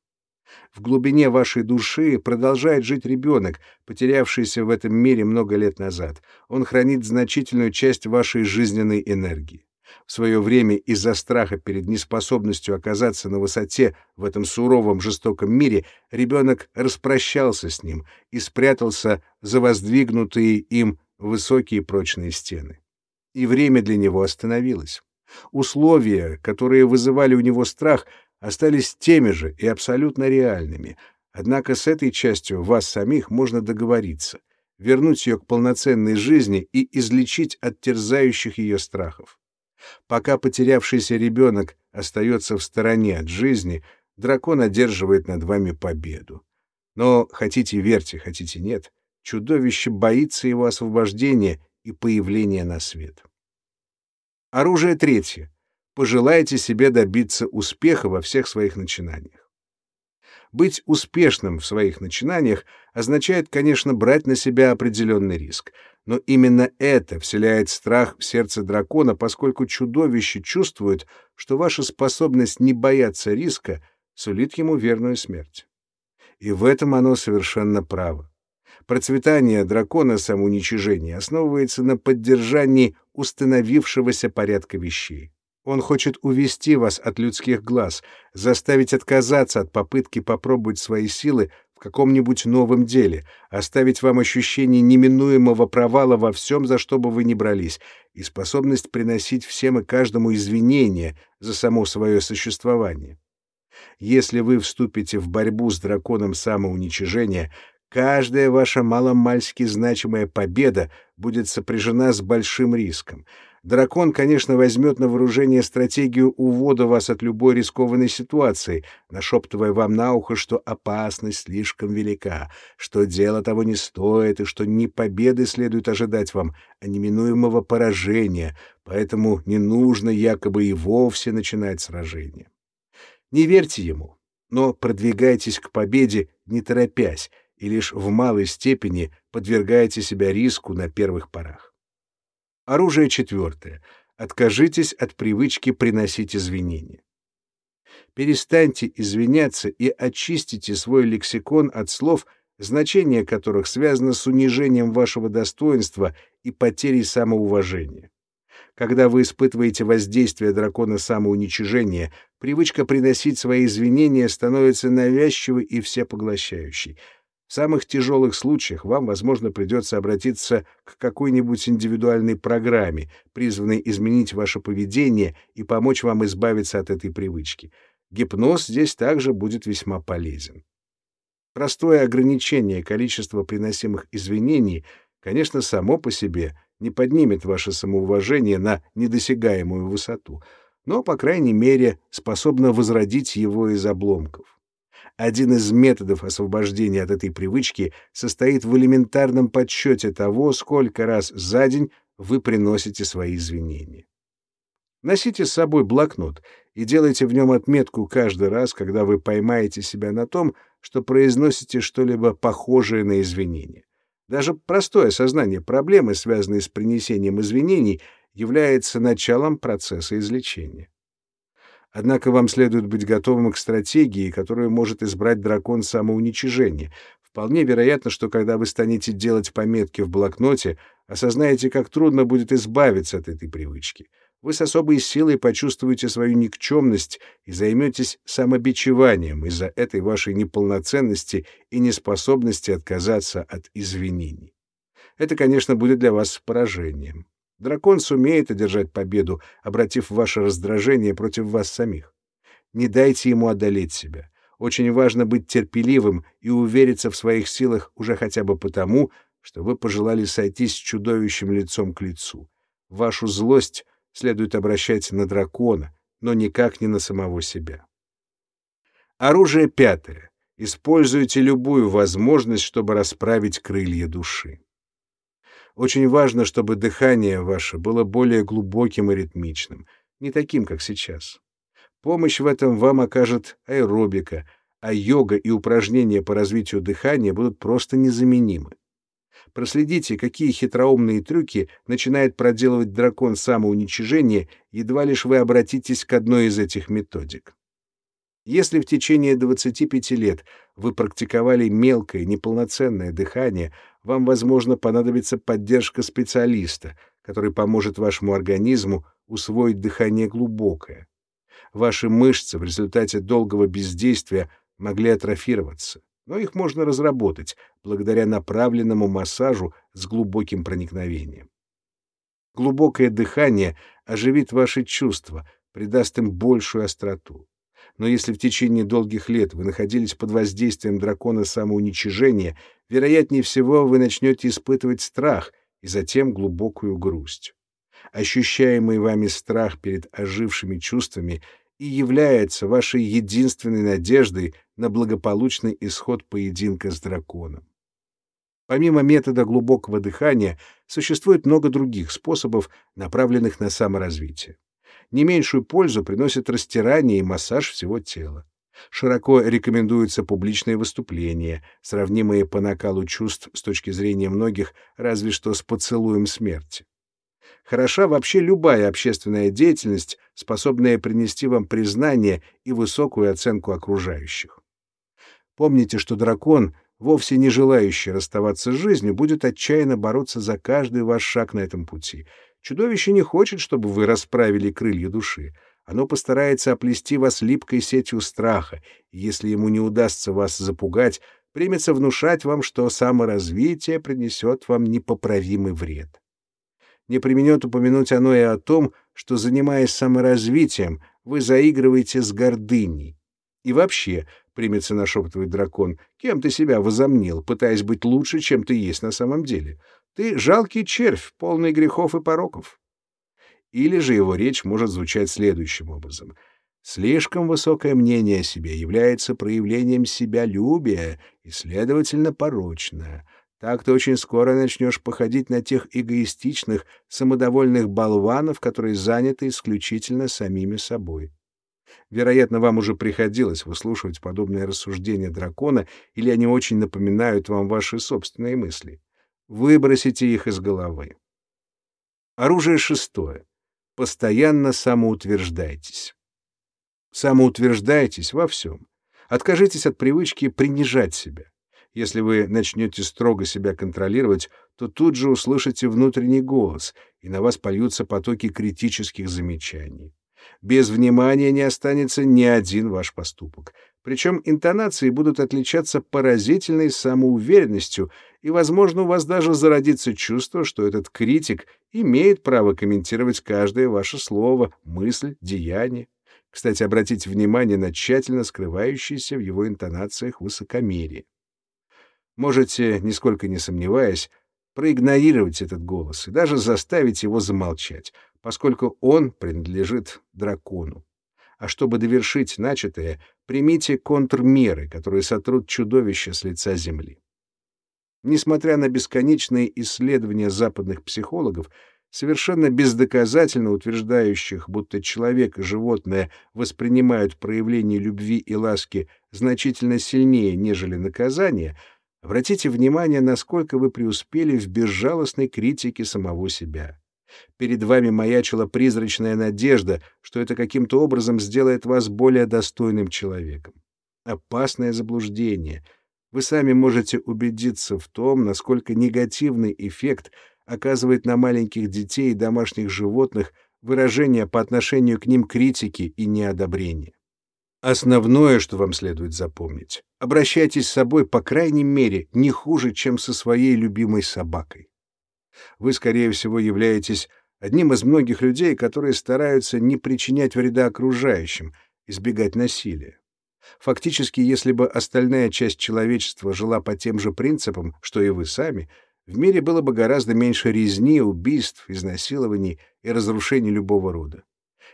В глубине вашей души продолжает жить ребенок, потерявшийся в этом мире много лет назад. Он хранит значительную часть вашей жизненной энергии. В свое время из-за страха перед неспособностью оказаться на высоте в этом суровом жестоком мире ребенок распрощался с ним и спрятался за воздвигнутые им высокие прочные стены. И время для него остановилось. Условия, которые вызывали у него страх, остались теми же и абсолютно реальными, однако с этой частью вас самих можно договориться, вернуть ее к полноценной жизни и излечить от терзающих ее страхов. Пока потерявшийся ребенок остается в стороне от жизни, дракон одерживает над вами победу. Но хотите верьте, хотите нет, чудовище боится его освобождения и появления на свет. Оружие третье пожелайте себе добиться успеха во всех своих начинаниях. Быть успешным в своих начинаниях означает, конечно, брать на себя определенный риск, но именно это вселяет страх в сердце дракона, поскольку чудовище чувствует, что ваша способность не бояться риска сулит ему верную смерть. И в этом оно совершенно право. Процветание дракона самоуничижения основывается на поддержании установившегося порядка вещей. Он хочет увести вас от людских глаз, заставить отказаться от попытки попробовать свои силы в каком-нибудь новом деле, оставить вам ощущение неминуемого провала во всем, за что бы вы ни брались, и способность приносить всем и каждому извинения за само свое существование. Если вы вступите в борьбу с драконом самоуничижения, каждая ваша маломальски значимая победа будет сопряжена с большим риском — Дракон, конечно, возьмет на вооружение стратегию увода вас от любой рискованной ситуации, нашептывая вам на ухо, что опасность слишком велика, что дело того не стоит и что не победы следует ожидать вам, а неминуемого поражения, поэтому не нужно якобы и вовсе начинать сражение. Не верьте ему, но продвигайтесь к победе, не торопясь, и лишь в малой степени подвергайте себя риску на первых порах. Оружие четвертое. Откажитесь от привычки приносить извинения. Перестаньте извиняться и очистите свой лексикон от слов, значение которых связано с унижением вашего достоинства и потерей самоуважения. Когда вы испытываете воздействие дракона самоуничижения, привычка приносить свои извинения становится навязчивой и всепоглощающей. В самых тяжелых случаях вам, возможно, придется обратиться к какой-нибудь индивидуальной программе, призванной изменить ваше поведение и помочь вам избавиться от этой привычки. Гипноз здесь также будет весьма полезен. Простое ограничение количества приносимых извинений, конечно, само по себе не поднимет ваше самоуважение на недосягаемую высоту, но, по крайней мере, способно возродить его из обломков. Один из методов освобождения от этой привычки состоит в элементарном подсчете того, сколько раз за день вы приносите свои извинения. Носите с собой блокнот и делайте в нем отметку каждый раз, когда вы поймаете себя на том, что произносите что-либо похожее на извинение. Даже простое осознание проблемы, связанной с принесением извинений, является началом процесса излечения. Однако вам следует быть готовым к стратегии, которую может избрать дракон самоуничижения. Вполне вероятно, что когда вы станете делать пометки в блокноте, осознаете, как трудно будет избавиться от этой привычки — вы с особой силой почувствуете свою никчемность и займетесь самобичеванием из-за этой вашей неполноценности и неспособности отказаться от извинений. Это, конечно, будет для вас поражением. Дракон сумеет одержать победу, обратив ваше раздражение против вас самих. Не дайте ему одолеть себя. Очень важно быть терпеливым и увериться в своих силах уже хотя бы потому, что вы пожелали сойтись с чудовищем лицом к лицу. Вашу злость следует обращать на дракона, но никак не на самого себя. Оружие пятое. Используйте любую возможность, чтобы расправить крылья души. Очень важно, чтобы дыхание ваше было более глубоким и ритмичным, не таким, как сейчас. Помощь в этом вам окажет аэробика, а йога и упражнения по развитию дыхания будут просто незаменимы. Проследите, какие хитроумные трюки начинает проделывать дракон самоуничижения, едва лишь вы обратитесь к одной из этих методик. Если в течение 25 лет вы практиковали мелкое, неполноценное дыхание, вам, возможно, понадобится поддержка специалиста, который поможет вашему организму усвоить дыхание глубокое. Ваши мышцы в результате долгого бездействия могли атрофироваться но их можно разработать благодаря направленному массажу с глубоким проникновением. Глубокое дыхание оживит ваши чувства, придаст им большую остроту. Но если в течение долгих лет вы находились под воздействием дракона самоуничижения, вероятнее всего вы начнете испытывать страх и затем глубокую грусть. Ощущаемый вами страх перед ожившими чувствами и является вашей единственной надеждой на благополучный исход поединка с драконом. Помимо метода глубокого дыхания, существует много других способов, направленных на саморазвитие. Не меньшую пользу приносит растирание и массаж всего тела. Широко рекомендуются публичные выступления, сравнимые по накалу чувств с точки зрения многих разве что с поцелуем смерти. Хороша вообще любая общественная деятельность, способная принести вам признание и высокую оценку окружающих. Помните, что дракон, вовсе не желающий расставаться с жизнью, будет отчаянно бороться за каждый ваш шаг на этом пути. Чудовище не хочет, чтобы вы расправили крылья души. Оно постарается оплести вас липкой сетью страха, и если ему не удастся вас запугать, примется внушать вам, что саморазвитие принесет вам непоправимый вред не применет упомянуть оно и о том, что, занимаясь саморазвитием, вы заигрываете с гордыней. И вообще, примется нашептывать дракон, кем ты себя возомнил, пытаясь быть лучше, чем ты есть на самом деле. Ты жалкий червь, полный грехов и пороков. Или же его речь может звучать следующим образом. Слишком высокое мнение о себе является проявлением себялюбия и, следовательно, порочное. Так ты очень скоро начнешь походить на тех эгоистичных, самодовольных болванов, которые заняты исключительно самими собой. Вероятно, вам уже приходилось выслушивать подобные рассуждения дракона, или они очень напоминают вам ваши собственные мысли. Выбросите их из головы. Оружие шестое. Постоянно самоутверждайтесь. Самоутверждайтесь во всем. Откажитесь от привычки принижать себя. Если вы начнете строго себя контролировать, то тут же услышите внутренний голос, и на вас польются потоки критических замечаний. Без внимания не останется ни один ваш поступок. Причем интонации будут отличаться поразительной самоуверенностью, и, возможно, у вас даже зародится чувство, что этот критик имеет право комментировать каждое ваше слово, мысль, деяние. Кстати, обратите внимание на тщательно скрывающееся в его интонациях высокомерие. Можете, нисколько не сомневаясь, проигнорировать этот голос и даже заставить его замолчать, поскольку он принадлежит дракону. А чтобы довершить начатое, примите контрмеры, которые сотрут чудовище с лица земли. Несмотря на бесконечные исследования западных психологов, совершенно бездоказательно утверждающих, будто человек и животное воспринимают проявление любви и ласки значительно сильнее, нежели наказание, обратите внимание, насколько вы преуспели в безжалостной критике самого себя. Перед вами маячила призрачная надежда, что это каким-то образом сделает вас более достойным человеком. Опасное заблуждение. Вы сами можете убедиться в том, насколько негативный эффект оказывает на маленьких детей и домашних животных выражение по отношению к ним критики и неодобрения. Основное, что вам следует запомнить, обращайтесь с собой, по крайней мере, не хуже, чем со своей любимой собакой. Вы, скорее всего, являетесь одним из многих людей, которые стараются не причинять вреда окружающим, избегать насилия. Фактически, если бы остальная часть человечества жила по тем же принципам, что и вы сами, в мире было бы гораздо меньше резни, убийств, изнасилований и разрушений любого рода.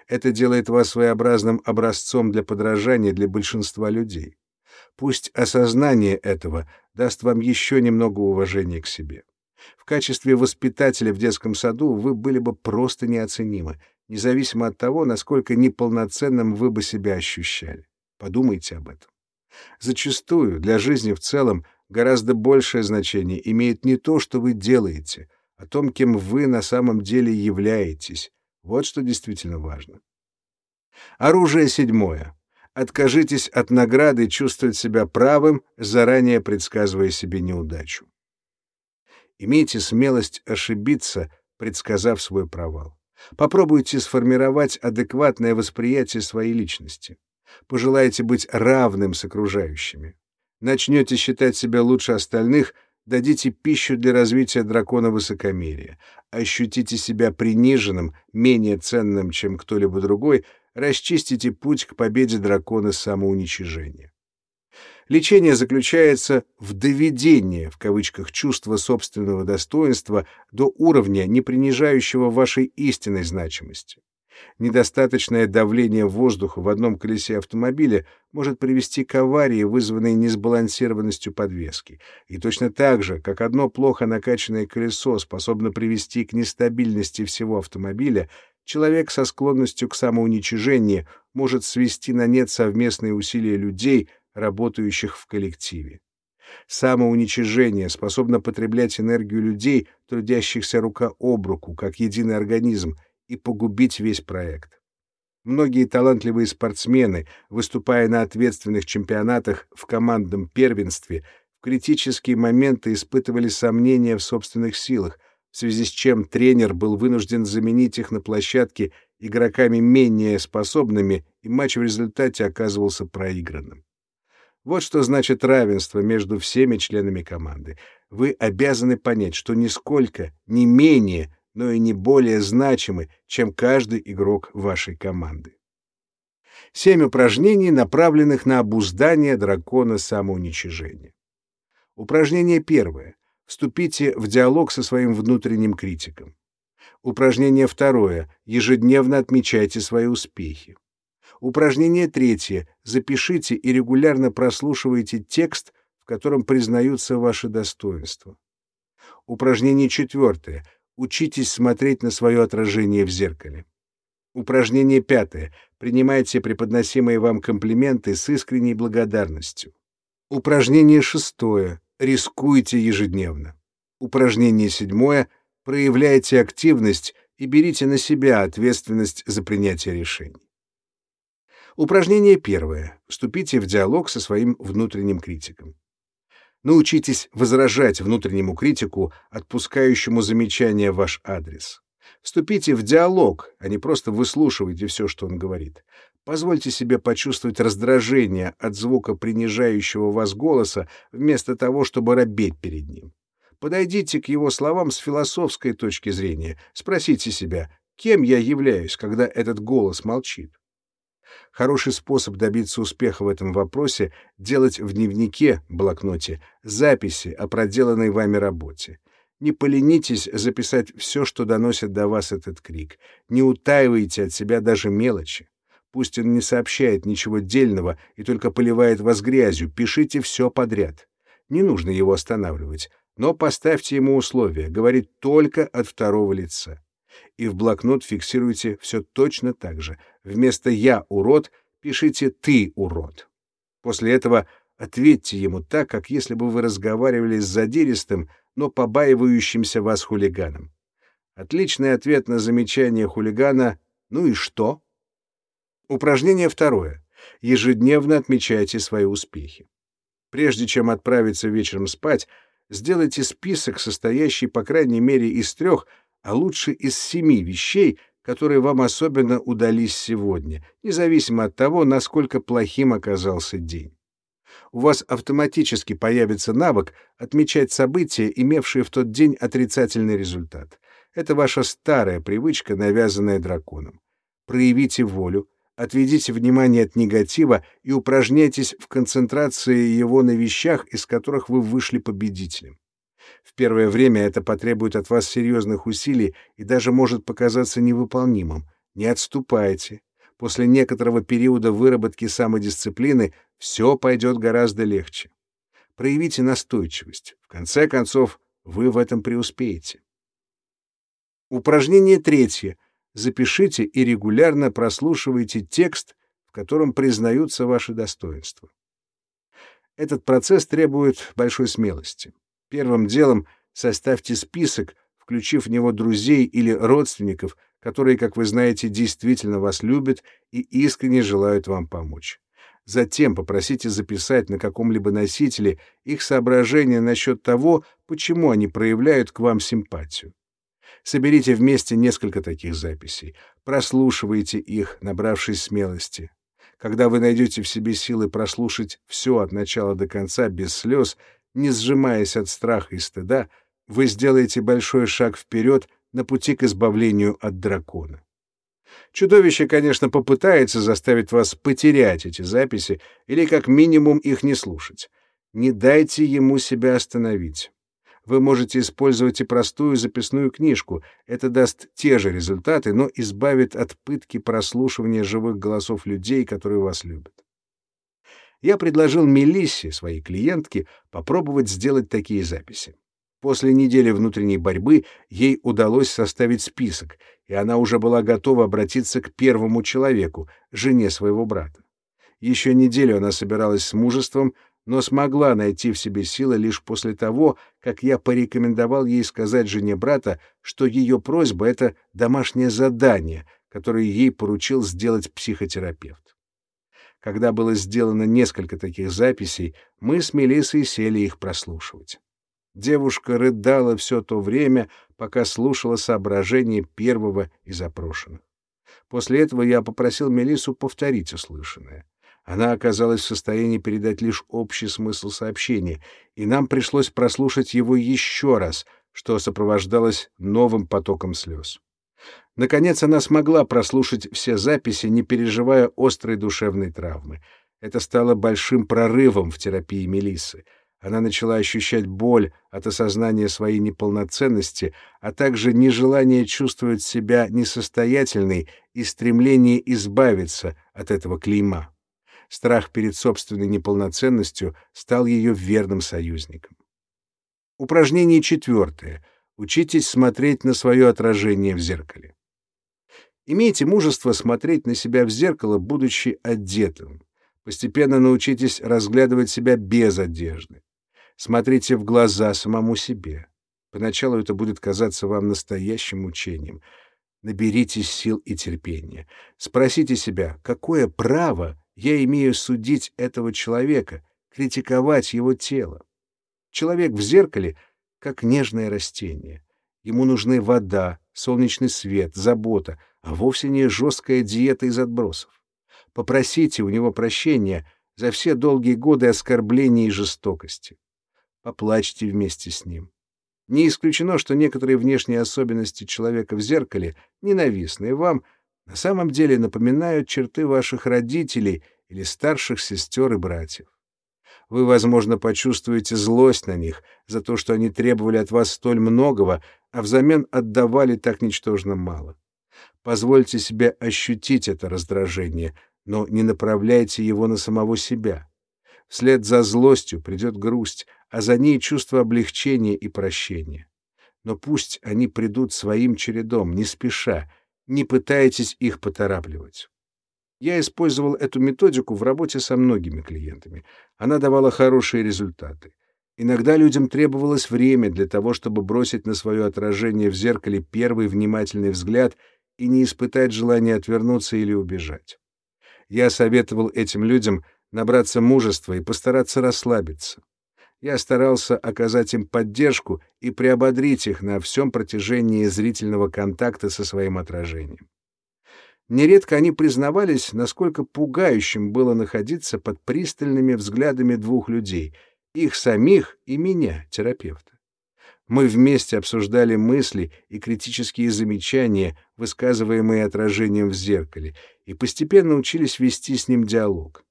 Это делает вас своеобразным образцом для подражания для большинства людей. Пусть осознание этого даст вам еще немного уважения к себе. В качестве воспитателя в детском саду вы были бы просто неоценимы, независимо от того, насколько неполноценным вы бы себя ощущали. Подумайте об этом. Зачастую для жизни в целом гораздо большее значение имеет не то, что вы делаете, а том, кем вы на самом деле являетесь. Вот что действительно важно. Оружие седьмое. Откажитесь от награды чувствовать себя правым, заранее предсказывая себе неудачу. Имейте смелость ошибиться, предсказав свой провал. Попробуйте сформировать адекватное восприятие своей личности. Пожелайте быть равным с окружающими. Начнете считать себя лучше остальных, дадите пищу для развития дракона высокомерия. Ощутите себя приниженным, менее ценным, чем кто-либо другой, расчистите путь к победе дракона самоуничижения. Лечение заключается в доведении, в кавычках, чувства собственного достоинства до уровня, не принижающего вашей истинной значимости. Недостаточное давление воздуха в одном колесе автомобиля может привести к аварии, вызванной несбалансированностью подвески. И точно так же, как одно плохо накачанное колесо способно привести к нестабильности всего автомобиля, человек со склонностью к самоуничижению может свести на нет совместные усилия людей, работающих в коллективе. Самоуничижение способно потреблять энергию людей, трудящихся рука об руку, как единый организм, и погубить весь проект. Многие талантливые спортсмены, выступая на ответственных чемпионатах в командном первенстве, в критические моменты испытывали сомнения в собственных силах, в связи с чем тренер был вынужден заменить их на площадке игроками менее способными, и матч в результате оказывался проигранным. Вот что значит равенство между всеми членами команды. Вы обязаны понять, что нисколько, не менее, но и не более значимы, чем каждый игрок вашей команды. Семь упражнений, направленных на обуздание дракона самоуничижения. Упражнение первое. Вступите в диалог со своим внутренним критиком. Упражнение второе. Ежедневно отмечайте свои успехи. Упражнение третье. Запишите и регулярно прослушивайте текст, в котором признаются ваши достоинства. Упражнение четвертое. Учитесь смотреть на свое отражение в зеркале. Упражнение пятое. Принимайте преподносимые вам комплименты с искренней благодарностью. Упражнение шестое. Рискуйте ежедневно. Упражнение седьмое. Проявляйте активность и берите на себя ответственность за принятие решений. Упражнение первое. Вступите в диалог со своим внутренним критиком. Научитесь возражать внутреннему критику, отпускающему замечания в ваш адрес. Вступите в диалог, а не просто выслушивайте все, что он говорит. Позвольте себе почувствовать раздражение от звука принижающего вас голоса, вместо того, чтобы робеть перед ним. Подойдите к его словам с философской точки зрения. Спросите себя, кем я являюсь, когда этот голос молчит. Хороший способ добиться успеха в этом вопросе — делать в дневнике, блокноте, записи о проделанной вами работе. Не поленитесь записать все, что доносит до вас этот крик. Не утаивайте от себя даже мелочи. Пусть он не сообщает ничего дельного и только поливает вас грязью, пишите все подряд. Не нужно его останавливать, но поставьте ему условия, говорить только от второго лица и в блокнот фиксируйте все точно так же. Вместо «я урод» пишите «ты урод». После этого ответьте ему так, как если бы вы разговаривали с задиристым, но побаивающимся вас хулиганом. Отличный ответ на замечание хулигана «ну и что?». Упражнение второе. Ежедневно отмечайте свои успехи. Прежде чем отправиться вечером спать, сделайте список, состоящий по крайней мере из трех, а лучше из семи вещей, которые вам особенно удались сегодня, независимо от того, насколько плохим оказался день. У вас автоматически появится навык отмечать события, имевшие в тот день отрицательный результат. Это ваша старая привычка, навязанная драконом. Проявите волю, отведите внимание от негатива и упражняйтесь в концентрации его на вещах, из которых вы вышли победителем. В первое время это потребует от вас серьезных усилий и даже может показаться невыполнимым. Не отступайте. После некоторого периода выработки самодисциплины все пойдет гораздо легче. Проявите настойчивость. В конце концов, вы в этом преуспеете. Упражнение третье. Запишите и регулярно прослушивайте текст, в котором признаются ваши достоинства. Этот процесс требует большой смелости. Первым делом составьте список, включив в него друзей или родственников, которые, как вы знаете, действительно вас любят и искренне желают вам помочь. Затем попросите записать на каком-либо носителе их соображения насчет того, почему они проявляют к вам симпатию. Соберите вместе несколько таких записей, прослушивайте их, набравшись смелости. Когда вы найдете в себе силы прослушать все от начала до конца без слез, не сжимаясь от страха и стыда, вы сделаете большой шаг вперед на пути к избавлению от дракона. Чудовище, конечно, попытается заставить вас потерять эти записи или как минимум их не слушать. Не дайте ему себя остановить. Вы можете использовать и простую записную книжку. Это даст те же результаты, но избавит от пытки прослушивания живых голосов людей, которые вас любят я предложил Мелиссе, своей клиентке, попробовать сделать такие записи. После недели внутренней борьбы ей удалось составить список, и она уже была готова обратиться к первому человеку, жене своего брата. Еще неделю она собиралась с мужеством, но смогла найти в себе силы лишь после того, как я порекомендовал ей сказать жене брата, что ее просьба — это домашнее задание, которое ей поручил сделать психотерапевт. Когда было сделано несколько таких записей, мы с Мелиссой сели их прослушивать. Девушка рыдала все то время, пока слушала соображения первого из опрошенных. После этого я попросил Мелиссу повторить услышанное. Она оказалась в состоянии передать лишь общий смысл сообщения, и нам пришлось прослушать его еще раз, что сопровождалось новым потоком слез. Наконец она смогла прослушать все записи, не переживая острой душевной травмы. Это стало большим прорывом в терапии Мелиссы. Она начала ощущать боль от осознания своей неполноценности, а также нежелание чувствовать себя несостоятельной и стремление избавиться от этого клейма. Страх перед собственной неполноценностью стал ее верным союзником. Упражнение четвертое. Учитесь смотреть на свое отражение в зеркале. Имейте мужество смотреть на себя в зеркало, будучи одетым. Постепенно научитесь разглядывать себя без одежды. Смотрите в глаза самому себе. Поначалу это будет казаться вам настоящим мучением. Наберитесь сил и терпения. Спросите себя, какое право я имею судить этого человека, критиковать его тело? Человек в зеркале — как нежное растение. Ему нужны вода, солнечный свет, забота, а вовсе не жесткая диета из отбросов. Попросите у него прощения за все долгие годы оскорблений и жестокости. Поплачьте вместе с ним. Не исключено, что некоторые внешние особенности человека в зеркале, ненавистные вам, на самом деле напоминают черты ваших родителей или старших сестер и братьев. Вы, возможно, почувствуете злость на них за то, что они требовали от вас столь многого, а взамен отдавали так ничтожно мало. Позвольте себе ощутить это раздражение, но не направляйте его на самого себя. Вслед за злостью придет грусть, а за ней чувство облегчения и прощения. Но пусть они придут своим чередом, не спеша, не пытайтесь их поторапливать. Я использовал эту методику в работе со многими клиентами. Она давала хорошие результаты. Иногда людям требовалось время для того, чтобы бросить на свое отражение в зеркале первый внимательный взгляд и не испытать желания отвернуться или убежать. Я советовал этим людям набраться мужества и постараться расслабиться. Я старался оказать им поддержку и приободрить их на всем протяжении зрительного контакта со своим отражением. Нередко они признавались, насколько пугающим было находиться под пристальными взглядами двух людей, их самих и меня, терапевта. Мы вместе обсуждали мысли и критические замечания, высказываемые отражением в зеркале, и постепенно учились вести с ним диалог.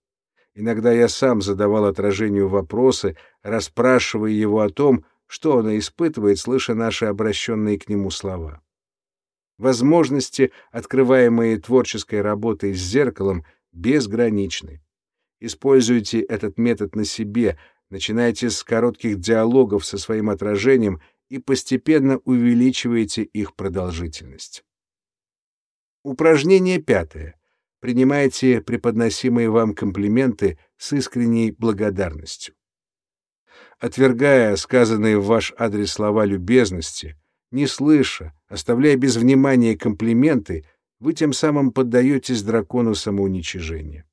Иногда я сам задавал отражению вопросы, расспрашивая его о том, что оно испытывает, слыша наши обращенные к нему слова. Возможности, открываемые творческой работой с зеркалом, безграничны. Используйте этот метод на себе, начинайте с коротких диалогов со своим отражением и постепенно увеличивайте их продолжительность. Упражнение пятое. Принимайте преподносимые вам комплименты с искренней благодарностью. Отвергая сказанные в ваш адрес слова любезности, не слыша, оставляя без внимания комплименты, вы тем самым поддаетесь дракону самоуничижения.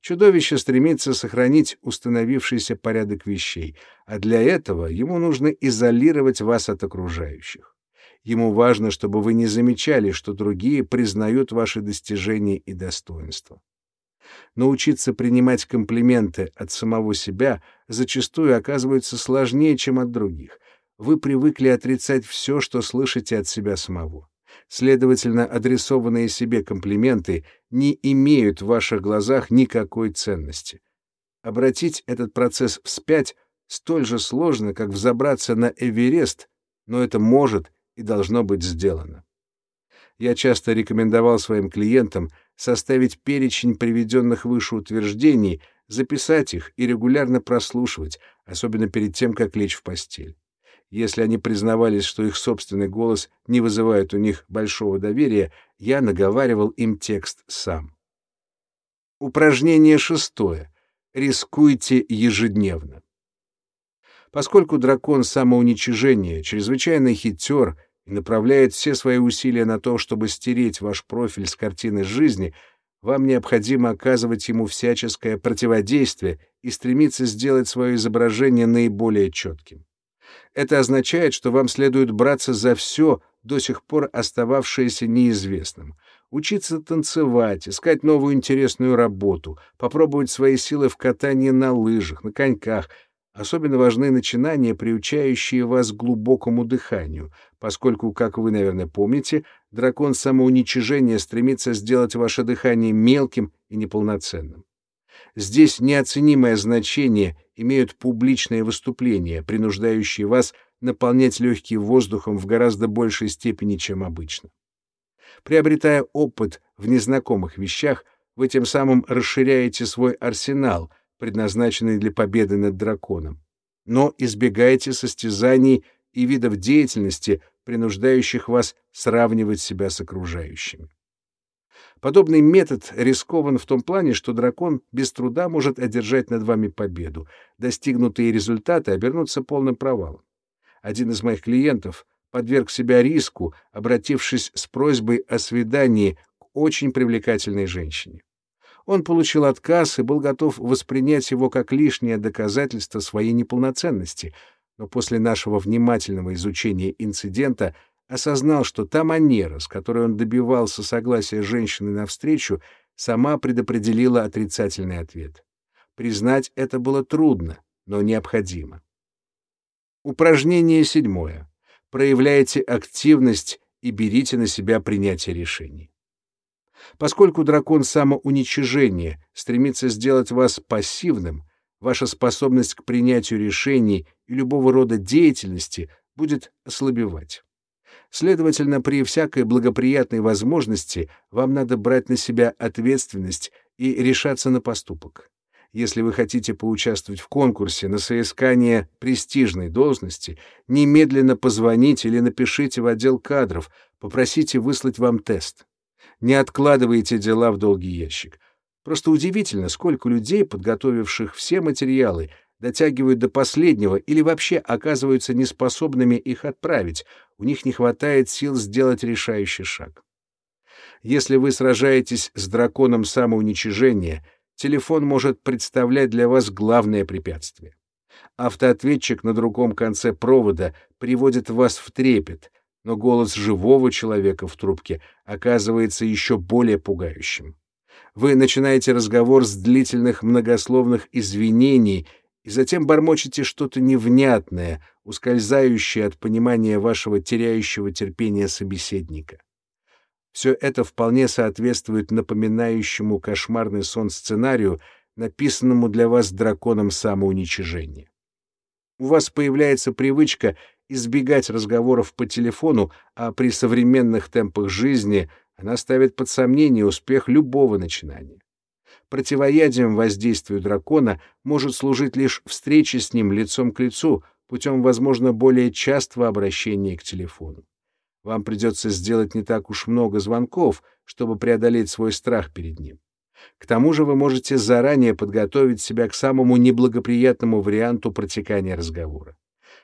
Чудовище стремится сохранить установившийся порядок вещей, а для этого ему нужно изолировать вас от окружающих. Ему важно, чтобы вы не замечали, что другие признают ваши достижения и достоинства. Научиться принимать комплименты от самого себя зачастую оказывается сложнее, чем от других, вы привыкли отрицать все, что слышите от себя самого. Следовательно, адресованные себе комплименты не имеют в ваших глазах никакой ценности. Обратить этот процесс вспять столь же сложно, как взобраться на Эверест, но это может и должно быть сделано. Я часто рекомендовал своим клиентам составить перечень приведенных выше утверждений, записать их и регулярно прослушивать, особенно перед тем, как лечь в постель. Если они признавались, что их собственный голос не вызывает у них большого доверия, я наговаривал им текст сам. Упражнение шестое. Рискуйте ежедневно. Поскольку дракон самоуничижения чрезвычайно хитер и направляет все свои усилия на то, чтобы стереть ваш профиль с картины жизни, вам необходимо оказывать ему всяческое противодействие и стремиться сделать свое изображение наиболее четким. Это означает, что вам следует браться за все, до сих пор остававшееся неизвестным. Учиться танцевать, искать новую интересную работу, попробовать свои силы в катании на лыжах, на коньках. Особенно важны начинания, приучающие вас к глубокому дыханию, поскольку, как вы, наверное, помните, дракон самоуничижения стремится сделать ваше дыхание мелким и неполноценным. Здесь неоценимое значение имеют публичные выступления, принуждающие вас наполнять легкие воздухом в гораздо большей степени, чем обычно. Приобретая опыт в незнакомых вещах, вы тем самым расширяете свой арсенал, предназначенный для победы над драконом. Но избегаете состязаний и видов деятельности, принуждающих вас сравнивать себя с окружающими. Подобный метод рискован в том плане, что дракон без труда может одержать над вами победу. Достигнутые результаты обернутся полным провалом. Один из моих клиентов подверг себя риску, обратившись с просьбой о свидании к очень привлекательной женщине. Он получил отказ и был готов воспринять его как лишнее доказательство своей неполноценности, но после нашего внимательного изучения инцидента осознал, что та манера, с которой он добивался согласия женщины навстречу, сама предопределила отрицательный ответ. Признать это было трудно, но необходимо. Упражнение седьмое. Проявляйте активность и берите на себя принятие решений. Поскольку дракон самоуничижения стремится сделать вас пассивным, ваша способность к принятию решений и любого рода деятельности будет ослабевать. Следовательно, при всякой благоприятной возможности вам надо брать на себя ответственность и решаться на поступок. Если вы хотите поучаствовать в конкурсе на соискание престижной должности, немедленно позвоните или напишите в отдел кадров, попросите выслать вам тест. Не откладывайте дела в долгий ящик. Просто удивительно, сколько людей, подготовивших все материалы, дотягивают до последнего или вообще оказываются неспособными их отправить, у них не хватает сил сделать решающий шаг. Если вы сражаетесь с драконом самоуничижения, телефон может представлять для вас главное препятствие. Автоответчик на другом конце провода приводит вас в трепет, но голос живого человека в трубке оказывается еще более пугающим. Вы начинаете разговор с длительных многословных извинений и затем бормочете что-то невнятное, ускользающее от понимания вашего теряющего терпения собеседника. Все это вполне соответствует напоминающему кошмарный сон сценарию, написанному для вас драконом самоуничижения. У вас появляется привычка избегать разговоров по телефону, а при современных темпах жизни она ставит под сомнение успех любого начинания. Противоядием воздействию дракона может служить лишь встреча с ним лицом к лицу путем, возможно, более частого обращения к телефону. Вам придется сделать не так уж много звонков, чтобы преодолеть свой страх перед ним. К тому же вы можете заранее подготовить себя к самому неблагоприятному варианту протекания разговора.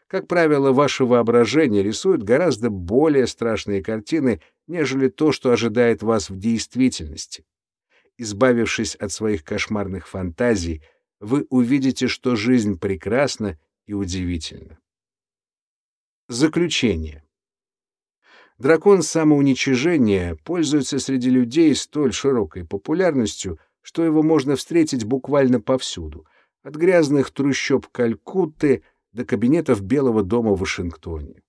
Как правило, ваше воображение рисует гораздо более страшные картины, нежели то, что ожидает вас в действительности. Избавившись от своих кошмарных фантазий, вы увидите, что жизнь прекрасна и удивительна. Заключение. Дракон самоуничижения пользуется среди людей столь широкой популярностью, что его можно встретить буквально повсюду, от грязных трущоб Калькутты до кабинетов Белого дома в Вашингтоне.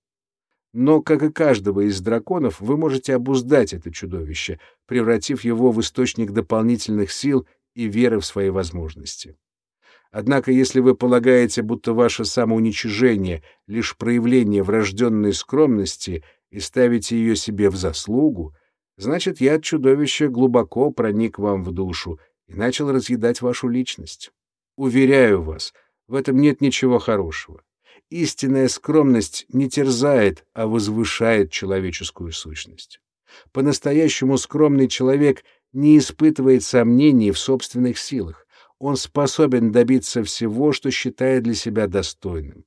Но, как и каждого из драконов, вы можете обуздать это чудовище, превратив его в источник дополнительных сил и веры в свои возможности. Однако, если вы полагаете, будто ваше самоуничижение — лишь проявление врожденной скромности и ставите ее себе в заслугу, значит, яд чудовища глубоко проник вам в душу и начал разъедать вашу личность. Уверяю вас — в этом нет ничего хорошего. Истинная скромность не терзает, а возвышает человеческую сущность. По-настоящему скромный человек не испытывает сомнений в собственных силах. Он способен добиться всего, что считает для себя достойным.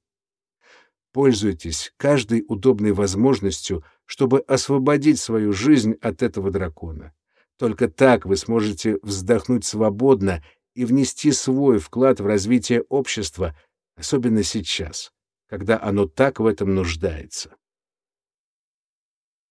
Пользуйтесь каждой удобной возможностью, чтобы освободить свою жизнь от этого дракона. Только так вы сможете вздохнуть свободно и внести свой вклад в развитие общества, особенно сейчас, когда оно так в этом нуждается.